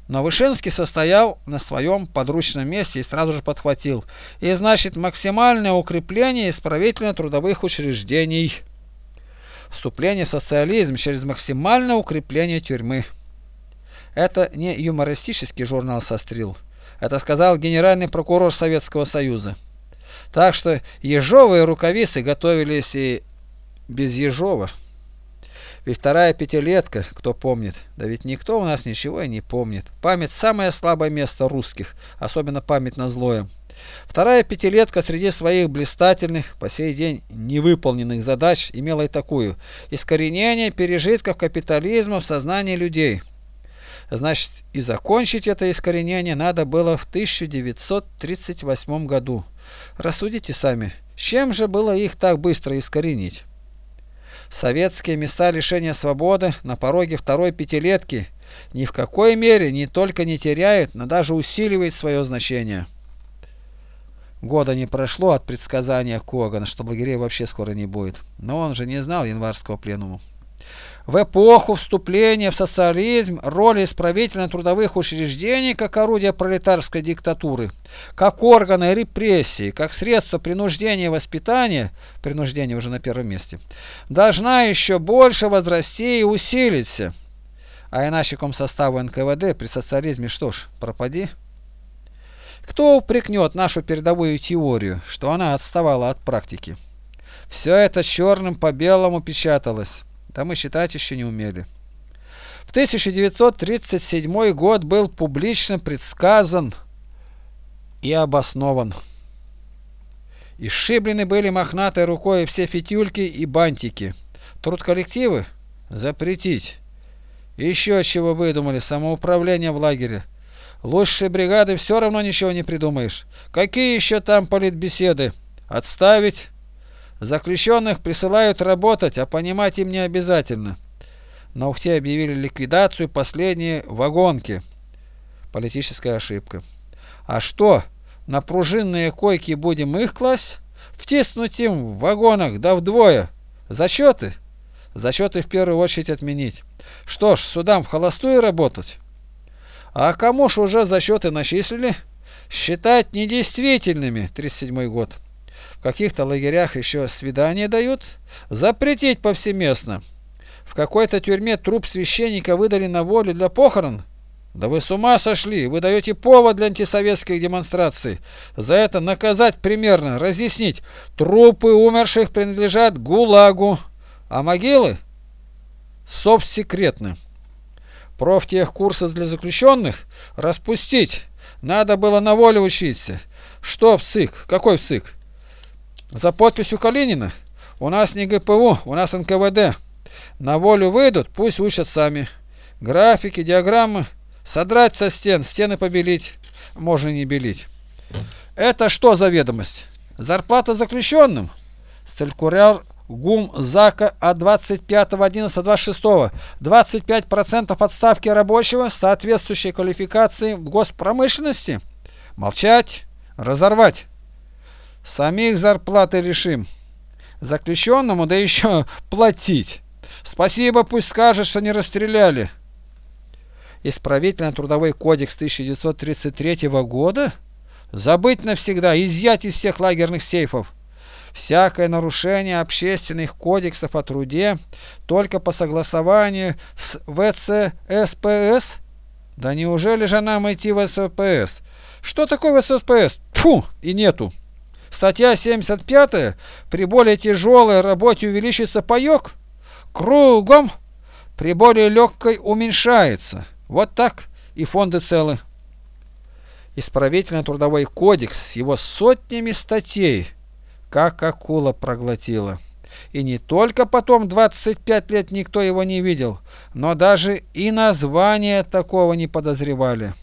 Но Вышинский состоял на своем подручном месте и сразу же подхватил. И значит максимальное укрепление исправительно-трудовых учреждений вступление в социализм через максимальное укрепление тюрьмы. Это не юмористический журнал сострил. Это сказал генеральный прокурор Советского Союза. Так что ежовые рукавицы готовились и без ежова. Ведь вторая пятилетка, кто помнит, да ведь никто у нас ничего и не помнит. Память самое слабое место русских, особенно память на злое. Вторая пятилетка среди своих блистательных, по сей день невыполненных задач имела и такую – искоренение пережитков капитализма в сознании людей. Значит, и закончить это искоренение надо было в 1938 году. Рассудите сами, чем же было их так быстро искоренить? Советские места лишения свободы на пороге второй пятилетки ни в какой мере не только не теряют, но даже усиливают свое значение. Года не прошло от предсказания Когана, что лагерей вообще скоро не будет. Но он же не знал январского пленума. В эпоху вступления в социализм роли исправительно-трудовых учреждений как орудия пролетарской диктатуры, как органы репрессии, как средство принуждения и воспитания, принуждение уже на первом месте, должна еще больше возрасти и усилиться. А иначе комсоставу НКВД при социализме что ж, пропади. Кто упрекнет нашу передовую теорию, что она отставала от практики? Все это черным по белому печаталось, да мы считать еще не умели. В 1937 год был публично предсказан и обоснован. И были мохнатой рукой все фитюльки и бантики. Труд коллективы Запретить. Еще чего выдумали, самоуправление в лагере. Лучшей бригады все равно ничего не придумаешь. Какие еще там политбеседы? Отставить. Заключенных присылают работать, а понимать им не обязательно. На Ухте объявили ликвидацию последней вагонки. Политическая ошибка. А что, на пружинные койки будем их класть? Втиснуть им в вагонах, да вдвое. Зачеты? Зачеты в первую очередь отменить. Что ж, судам в холостую работать? А кому ж уже зачеты начислили? Считать недействительными, 37 год. В каких-то лагерях еще свидания дают. Запретить повсеместно. В какой-то тюрьме труп священника выдали на волю для похорон. Да вы с ума сошли, вы даете повод для антисоветских демонстраций. За это наказать примерно, разъяснить. Трупы умерших принадлежат ГУЛАГу, а могилы совсекретны. Профтехкурсы для заключенных распустить. Надо было на воле учиться. Что в ЦИК? Какой в ЦИК? За подписью Калинина? У нас не ГПУ, у нас НКВД. На волю выйдут, пусть учат сами. Графики, диаграммы. Содрать со стен, стены побелить. Можно не белить. Это что за ведомость? Зарплата заключенным? Сталькуряр ГУМ ЗАКа от 25.11.26. 25% отставки рабочего соответствующей квалификации в госпромышленности? Молчать, разорвать. Самих зарплаты решим. Заключенному, да еще платить. Спасибо, пусть скажет, что не расстреляли. Исправительно-трудовой кодекс 1933 года? Забыть навсегда, изъять из всех лагерных сейфов. Всякое нарушение общественных кодексов о труде только по согласованию с ВЦСПС? Да неужели же нам идти в СПС? Что такое ВСПС? Фу, и нету. Статья 75 при более тяжелой работе увеличится паек? Кругом при более легкой уменьшается. Вот так и фонды целы. Исправительно-трудовой кодекс с его сотнями статей – как акула проглотила. И не только потом 25 лет никто его не видел, но даже и названия такого не подозревали.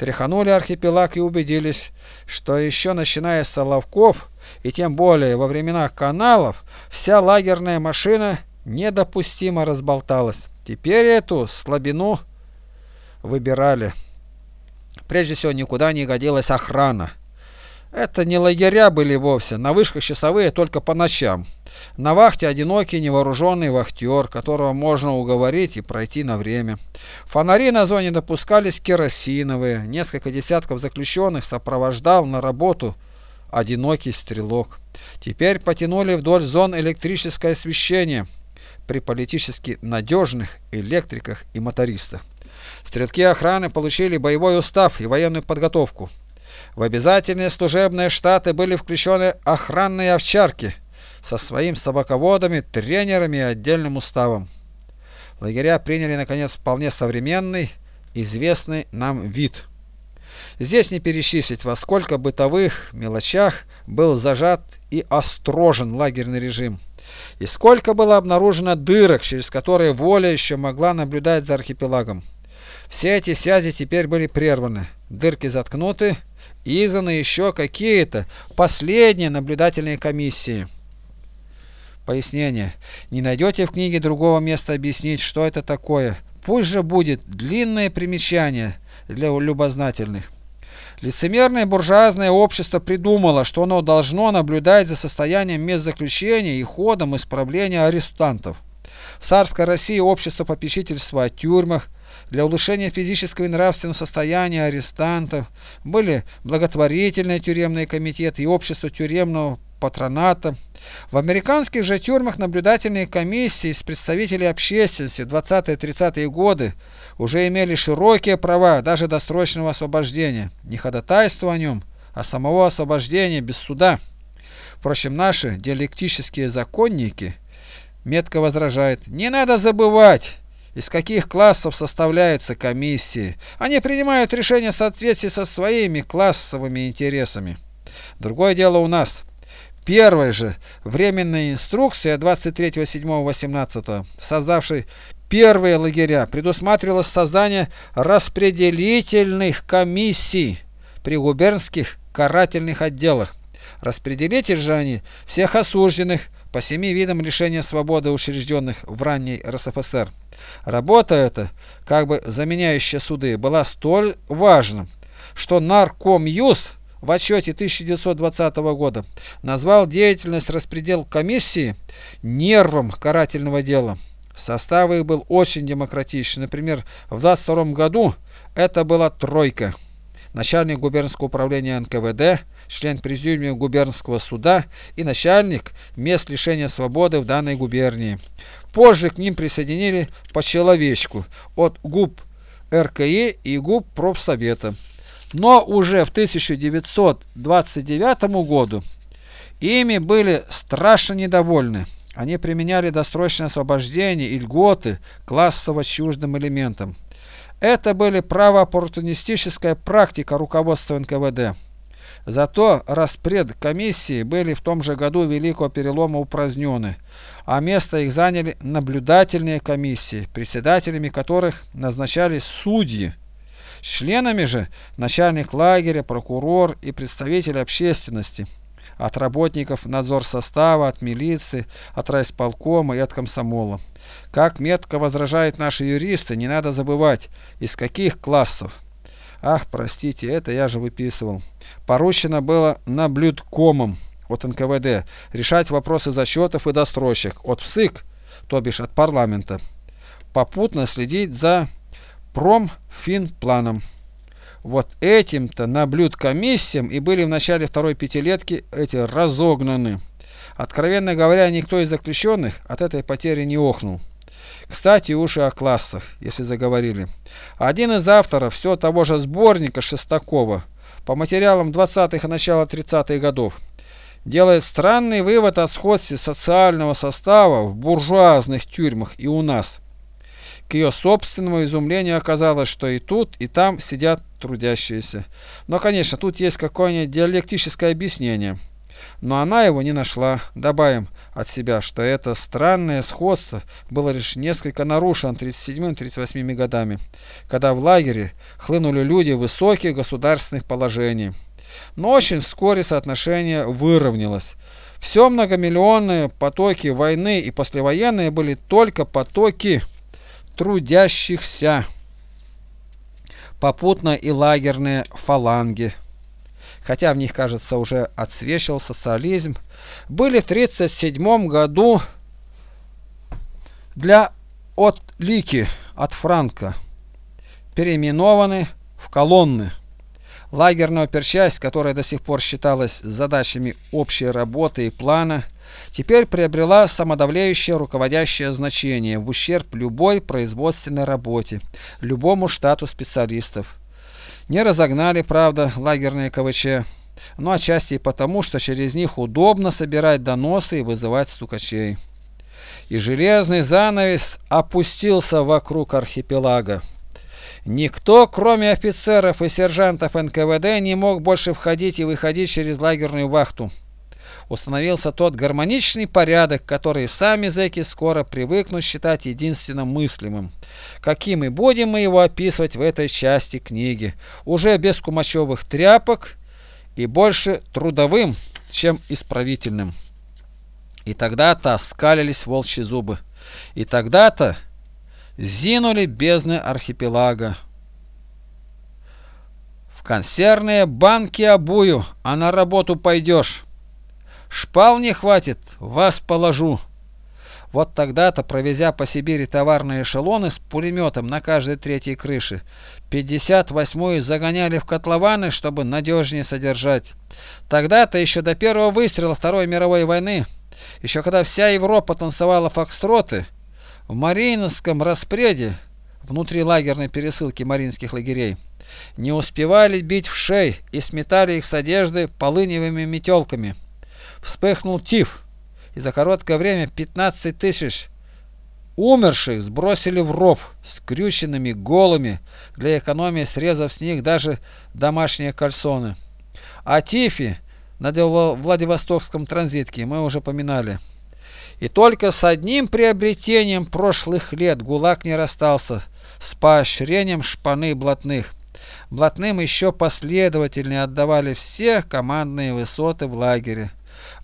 Тряханули архипелаг и убедились, что еще начиная с Соловков, и тем более во времена каналов, вся лагерная машина недопустимо разболталась. Теперь эту слабину выбирали. Прежде всего, никуда не годилась охрана. Это не лагеря были вовсе, на вышках часовые только по ночам. На вахте одинокий невооруженный вахтер, которого можно уговорить и пройти на время. Фонари на зоне допускались керосиновые, несколько десятков заключенных сопровождал на работу одинокий стрелок. Теперь потянули вдоль зон электрическое освещение при политически надежных электриках и мотористах. Стрелки охраны получили боевой устав и военную подготовку. В обязательные служебные штаты были включены охранные овчарки со своим собаководами, тренерами и отдельным уставом. Лагеря приняли, наконец, вполне современный, известный нам вид. Здесь не перечислить, во сколько бытовых мелочах был зажат и острожен лагерный режим, и сколько было обнаружено дырок, через которые воля еще могла наблюдать за архипелагом. Все эти связи теперь были прерваны, дырки заткнуты, изданы еще какие-то последние наблюдательные комиссии. Пояснение. Не найдете в книге другого места объяснить, что это такое. Пусть же будет длинное примечание для любознательных. Лицемерное буржуазное общество придумало, что оно должно наблюдать за состоянием мест заключения и ходом исправления арестантов. В царской России общество попечительства о тюрьмах – для улучшения физического и нравственного состояния арестантов были благотворительные тюремные комитеты и общество тюремного патроната. В американских же тюрьмах наблюдательные комиссии с представителей общественности в 20-30-е годы уже имели широкие права даже досрочного освобождения. Не ходатайство о нем, а самого освобождения без суда. Впрочем, наши диалектические законники метко возражают, не надо забывать, из каких классов составляются комиссии. Они принимают решения в соответствии со своими классовыми интересами. Другое дело у нас. Первой же временной инструкции 23.07.18, создавшей первые лагеря, предусматривалось создание распределительных комиссий при губернских карательных отделах. Распределитель же они всех осужденных по семи видам лишения свободы, учрежденных в ранней РСФСР. Работа эта, как бы заменяющая суды, была столь важна, что нарком Юс в отчете 1920 года назвал деятельность распредел комиссии нервом карательного дела. Состав их был очень демократичный. Например, в 22 году это была тройка. Начальник губернского управления НКВД, член президиума губернского суда и начальник мест лишения свободы в данной губернии. Позже к ним присоединили по человечку от ГУП РКИ и ГУП профсовета. Но уже в 1929 году ими были страшно недовольны. Они применяли досрочное освобождение и льготы классово чуждым элементам. Это были правооппортунистическая практика руководства НКВД. Зато распред комиссии были в том же году Великого Перелома упразднены, а место их заняли наблюдательные комиссии, председателями которых назначались судьи. Членами же начальник лагеря, прокурор и представители общественности – от работников надзор состава, от милиции, от райсполкома и от комсомола. Как метко возражают наши юристы, не надо забывать, из каких классов. Ах, простите, это я же выписывал. Поручено было наблюдкомом от НКВД решать вопросы зачетов и досрочек от ПСИК, то бишь от парламента. Попутно следить за промфинпланом. Вот этим-то наблюд комиссиям и были в начале второй пятилетки эти разогнаны. Откровенно говоря, никто из заключенных от этой потери не охнул. Кстати, уши о классах, если заговорили. Один из авторов все того же сборника Шестакова по материалам 20-х и начала 30-х годов делает странный вывод о сходстве социального состава в буржуазных тюрьмах и у нас. К ее собственному изумлению оказалось, что и тут, и там сидят трудящиеся. Но, конечно, тут есть какое-нибудь диалектическое объяснение. Но она его не нашла. Добавим от себя, что это странное сходство было лишь несколько нарушено 37-38 годами, когда в лагере хлынули люди высоких государственных положений. Но очень вскоре соотношение выровнялось. Все многомиллионные потоки войны и послевоенные были только потоки трудящихся. Попутно и лагерные фаланги, хотя в них, кажется, уже отсвечивал социализм, были в 1937 году для отлики от Франка переименованы в колонны. Лагерная оперчасть, которая до сих пор считалась задачами общей работы и плана, теперь приобрела самодавляющее руководящее значение в ущерб любой производственной работе, любому штату специалистов. Не разогнали, правда, лагерные КВЧ, но отчасти и потому, что через них удобно собирать доносы и вызывать стукачей. И железный занавес опустился вокруг архипелага. Никто, кроме офицеров и сержантов НКВД, не мог больше входить и выходить через лагерную вахту установился тот гармоничный порядок, который сами зэки скоро привыкнут считать единственным мыслимым. Каким и будем мы его описывать в этой части книги, уже без кумачевых тряпок и больше трудовым, чем исправительным. И тогда-то оскалились волчьи зубы. И тогда-то зинули бездны архипелага. В консервные банки обую, а на работу пойдешь. Шпал не хватит, вас положу. Вот тогда-то, провезя по Сибири товарные эшелоны с пулеметом на каждой третьей крыше, 58-ю загоняли в котлованы, чтобы надежнее содержать. Тогда-то еще до первого выстрела Второй мировой войны, еще когда вся Европа танцевала фокстроты, в Мариинском распреде, внутри лагерной пересылки маринских лагерей, не успевали бить в шей и сметали их с одежды полыневыми метелками вспыхнул тиф, и за короткое время 15 тысяч умерших сбросили в ров скрюченными, голыми, для экономии срезав с них даже домашние кальсоны. О тифе на Владивостокском транзитке мы уже поминали. И только с одним приобретением прошлых лет ГУЛАГ не расстался с поощрением шпаны блатных. Блатным еще последовательнее отдавали все командные высоты в лагере.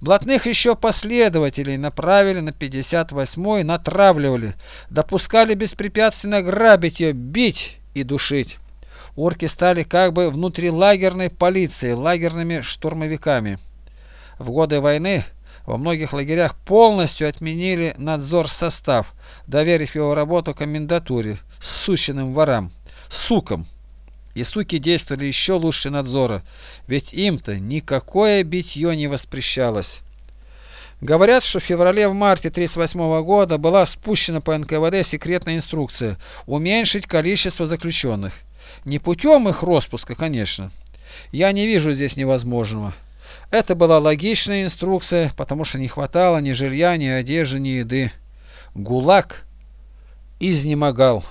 Блатных еще последователей направили на 58-й, натравливали, допускали беспрепятственно грабить ее, бить и душить. Орки стали как бы внутрилагерной полицией, лагерными штурмовиками. В годы войны во многих лагерях полностью отменили надзор состав, доверив его работу комендатуре, сущенным ворам, сукам. И суки действовали еще лучше надзора, ведь им-то никакое битье не воспрещалось. Говорят, что в феврале-марте 1938 года была спущена по НКВД секретная инструкция уменьшить количество заключенных. Не путем их распуска, конечно. Я не вижу здесь невозможного. Это была логичная инструкция, потому что не хватало ни жилья, ни одежды, ни еды. ГУЛАГ изнемогал.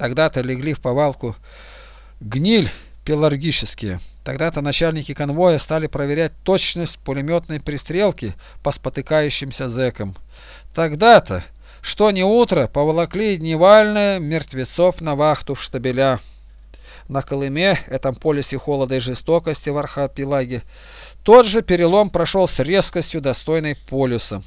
Тогда-то легли в повалку гниль пеларгические. Тогда-то начальники конвоя стали проверять точность пулеметной пристрелки по спотыкающимся зэкам. Тогда-то что не утро, поволокли дневальные мертвецов на вахту в штабеля. На Колыме, этом полюсе холода и жестокости в архипелаге, тот же перелом прошел с резкостью, достойной полюса.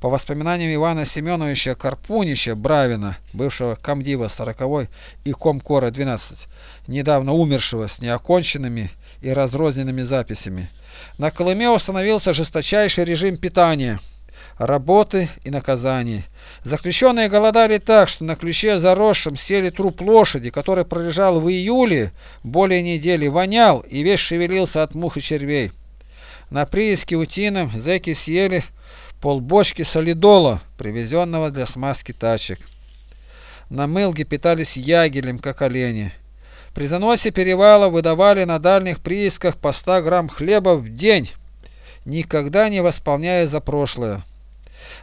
По воспоминаниям Ивана Семеновича Карпунича Бравина, бывшего комдива 40-й и комкора 12, недавно умершего с неоконченными и разрозненными записями, на Колыме установился жесточайший режим питания – работы и наказаний. Заключенные голодали так, что на ключе заросшем сели труп лошади, который пролежал в июле более недели, вонял и весь шевелился от мух и червей. На прииске утином зэки съели полбочки солидола, привезенного для смазки тачек. На мылге питались ягелем, как олени. При заносе перевала выдавали на дальних приисках по 100 грамм хлеба в день, никогда не восполняя за прошлое.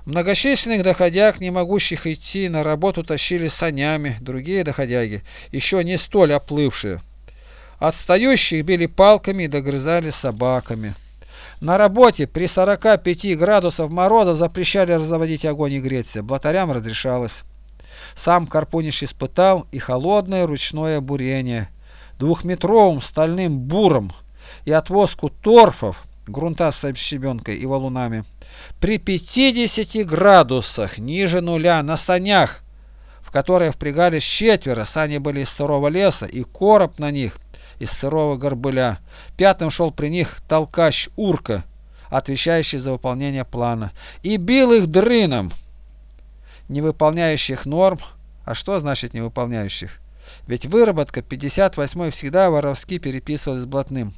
Многочисленных доходяг, не могущих идти на работу, тащили санями, другие доходяги, еще не столь оплывшие. Отстающих били палками и догрызали собаками. На работе при 45 градусов мороза запрещали разводить огонь и греться, блатарям разрешалось. Сам Карпуниш испытал и холодное ручное бурение двухметровым стальным буром и отвозку торфов грунта с щебенкой и валунами. При 50 градусах ниже нуля на санях, в которые впрягались четверо, сани были из сырого леса и короб на них из сырого горбыля. Пятым шел при них толкач Урка, отвечающий за выполнение плана, и бил их дрыном, не выполняющих норм. А что значит не выполняющих? Ведь выработка 58 всегда воровски переписывалась с блатным.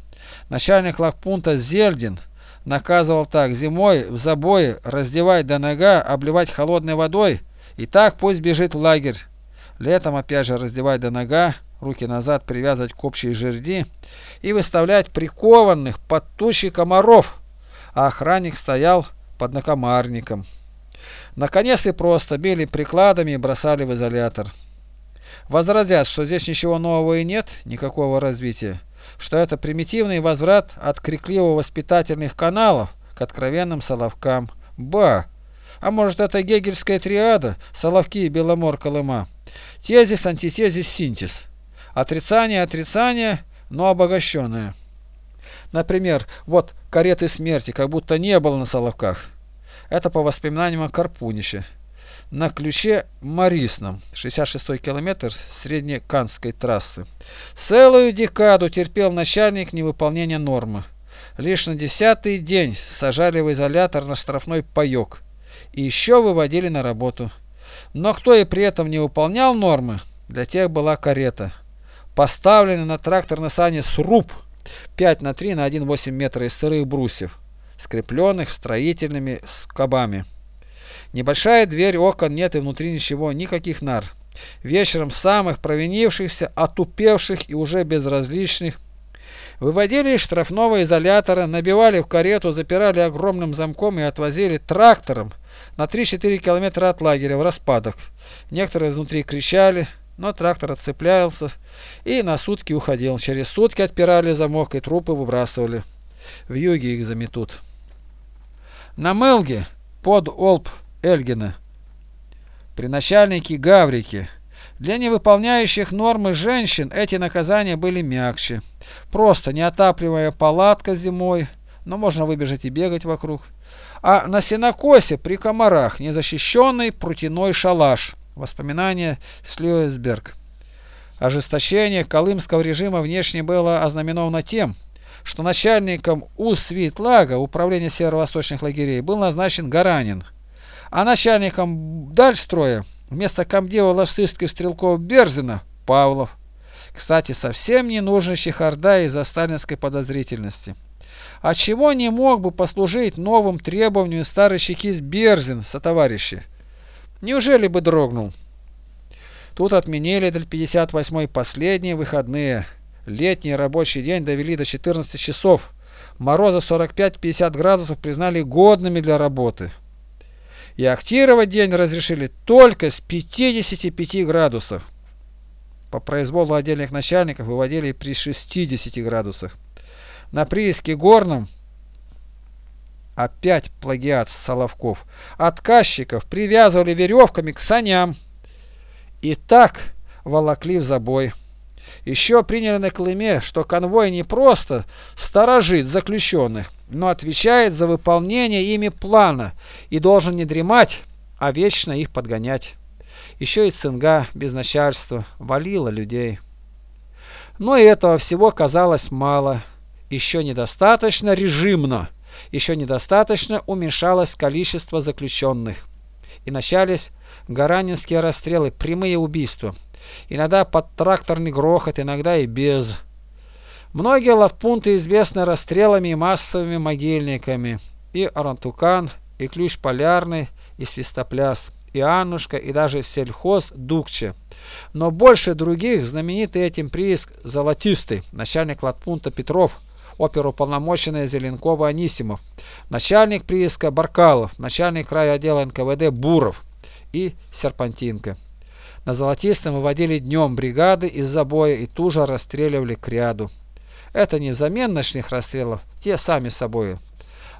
Начальник лагпунта Зельдин наказывал так зимой в забое раздевать до нога, обливать холодной водой и так пусть бежит в лагерь. Летом опять же раздевать до нога, руки назад привязывать к общей жерди и выставлять прикованных под тучи комаров, а охранник стоял под накомарником. Наконец и просто били прикладами и бросали в изолятор. Возразят, что здесь ничего нового и нет, никакого развития что это примитивный возврат от крикливо-воспитательных каналов к откровенным соловкам. Ба! А может это гегельская триада Соловки и Беломор Колыма? Тезис, антитезис, синтез. Отрицание, отрицание, но обогащенное. Например, вот кареты смерти, как будто не было на Соловках. Это по воспоминаниям Карпунича на ключе Марисном, 66 километр среднеканской трассы. Целую декаду терпел начальник невыполнения нормы. Лишь на десятый день сажали в изолятор на штрафной паёк и еще выводили на работу. Но кто и при этом не выполнял нормы, для тех была карета. Поставленный на трактор на сане сруб 5 на 3 на 1,8 метра из сырых брусьев, скрепленных строительными скобами. Небольшая дверь, окон нет и внутри ничего, никаких нар. Вечером самых провинившихся, отупевших и уже безразличных выводили из штрафного изолятора, набивали в карету, запирали огромным замком и отвозили трактором на 3-4 километра от лагеря в распадок. Некоторые изнутри кричали, но трактор отцеплялся и на сутки уходил. Через сутки отпирали замок и трупы выбрасывали. В юге их заметут. На Мелге под Олп Эльгина при начальнике Гаврике для невыполняющих нормы женщин эти наказания были мягче. Просто неотапливая палатка зимой, но можно выбежать и бегать вокруг. А на сенокосе при комарах незащищенный прутяной шалаш. Воспоминания Слюэсберг. Ожесточение колымского режима внешне было ознаменовано тем, что начальником УСВИТЛАГа, управления северо-восточных лагерей, был назначен Гаранин, а начальником Дальстроя вместо комдева Ластырской стрелков Берзина Павлов. Кстати, совсем не нужен чехарда из-за сталинской подозрительности. А чего не мог бы послужить новым требованиям старый чекист Берзин со товарищи? Неужели бы дрогнул? Тут отменили для 58-й последние выходные. Летний рабочий день довели до 14 часов. Морозы 45-50 градусов признали годными для работы. И актировать день разрешили только с 55 градусов. По произволу отдельных начальников выводили при 60 градусах. На прииске Горном опять плагиат Соловков. Отказчиков привязывали веревками к саням. И так волокли в забой. Еще приняли на Клыме, что конвой не просто сторожит заключенных, но отвечает за выполнение ими плана и должен не дремать, а вечно их подгонять. Еще и цинга без начальства валила людей. Но и этого всего казалось мало. Еще недостаточно режимно, еще недостаточно уменьшалось количество заключенных. И начались гаранинские расстрелы, прямые убийства. Иногда под тракторный грохот, иногда и без. Многие ладпункты известны расстрелами и массовыми могильниками. И Орантукан, и Ключ Полярный, и Свистопляс, и Аннушка, и даже сельхоз Дукче. Но больше других знаменитый этим прииск Золотистый, начальник ладпункта Петров, оперуполномоченный Зеленкова Анисимов, начальник прииска Баркалов, начальник края отдела НКВД Буров и Серпантинка. На Золотистом выводили днем бригады из забоя и туже расстреливали к ряду. Это не взамен ночных расстрелов, те сами собой.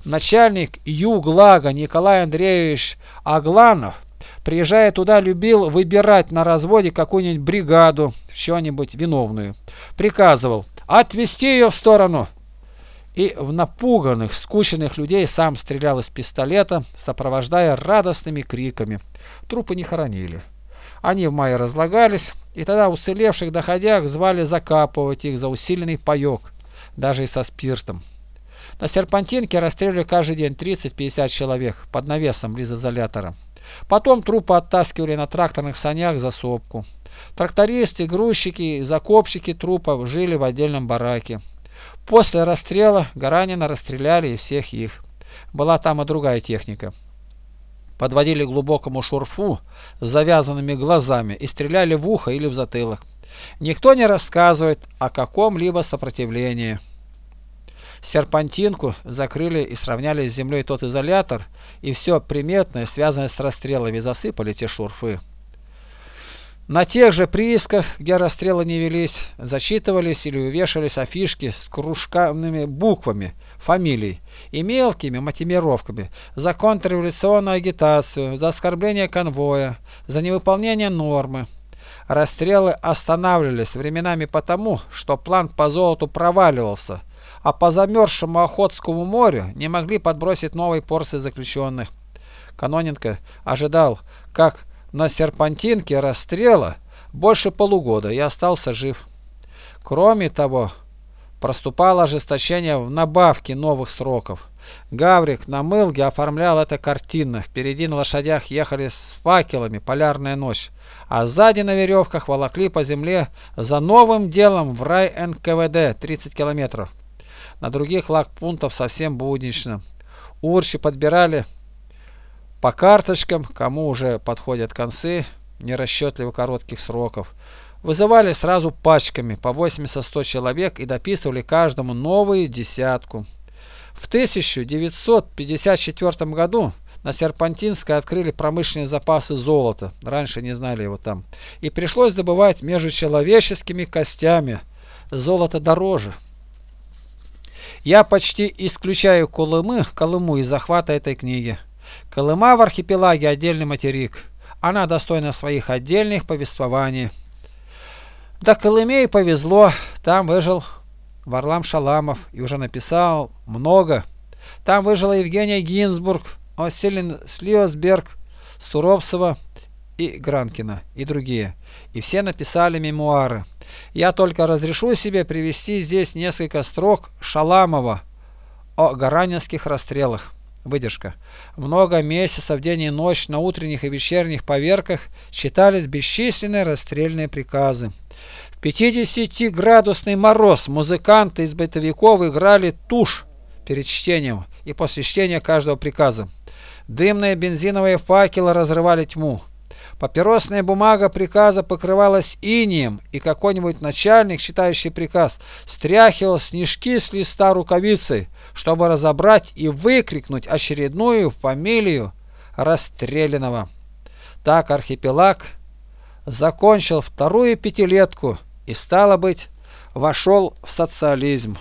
Начальник Юглага Николай Андреевич Агланов, приезжая туда, любил выбирать на разводе какую-нибудь бригаду, что-нибудь виновную. Приказывал отвести ее в сторону. И в напуганных, скученных людей сам стрелял из пистолета, сопровождая радостными криками. Трупы не хоронили. Они в мае разлагались, и тогда уцелевших доходяг звали закапывать их за усиленный паек, даже и со спиртом. На серпантинке расстреливали каждый день 30-50 человек под навесом близ изолятора. Потом трупы оттаскивали на тракторных санях за сопку. Трактористы, грузчики закопщики трупов жили в отдельном бараке. После расстрела Гаранина расстреляли и всех их. Была там и другая техника подводили к глубокому шурфу с завязанными глазами и стреляли в ухо или в затылок. Никто не рассказывает о каком-либо сопротивлении. Серпантинку закрыли и сравняли с землей тот изолятор, и все приметное, связанное с расстрелами, засыпали те шурфы. На тех же приисках, где расстрелы не велись, зачитывались или увешались афишки с кружками буквами фамилий и мелкими мотивировками за контрреволюционную агитацию, за оскорбление конвоя, за невыполнение нормы. Расстрелы останавливались временами потому, что план по золоту проваливался, а по замерзшему Охотскому морю не могли подбросить новой порции заключенных. Каноненко ожидал, как на серпантинке расстрела больше полугода и остался жив. Кроме того, проступало ожесточение в набавке новых сроков. Гаврик на Мылге оформлял это картинно. Впереди на лошадях ехали с факелами полярная ночь, а сзади на веревках волокли по земле за новым делом в рай НКВД 30 километров. На других лагпунктов совсем буднично. Урщи подбирали по карточкам, кому уже подходят концы нерасчетливо коротких сроков. Вызывали сразу пачками по 80-100 человек и дописывали каждому новую десятку. В 1954 году На Серпантинской открыли промышленные запасы золота. Раньше не знали его там. И пришлось добывать между человеческими костями. Золото дороже. Я почти исключаю Колымы, Колыму из захвата этой книги. Колыма в архипелаге отдельный материк. Она достойна своих отдельных повествований. Да Колыме и повезло. Там выжил Варлам Шаламов и уже написал много. Там выжила Евгения Гинзбург, Остелин Слиосберг, Суровцева и Гранкина и другие. И все написали мемуары. Я только разрешу себе привести здесь несколько строк Шаламова о гаранинских расстрелах. Выдержка. Много месяцев, день и ночь, на утренних и вечерних поверках читались бесчисленные расстрельные приказы. В 50-градусный мороз музыканты из бытовиков играли тушь перед чтением и после чтения каждого приказа. Дымные бензиновые факелы разрывали тьму. Папиросная бумага приказа покрывалась инием, и какой-нибудь начальник, читающий приказ, стряхивал снежки с листа рукавицей, чтобы разобрать и выкрикнуть очередную фамилию расстрелянного. Так архипелаг закончил вторую пятилетку и, стало быть, вошел в социализм.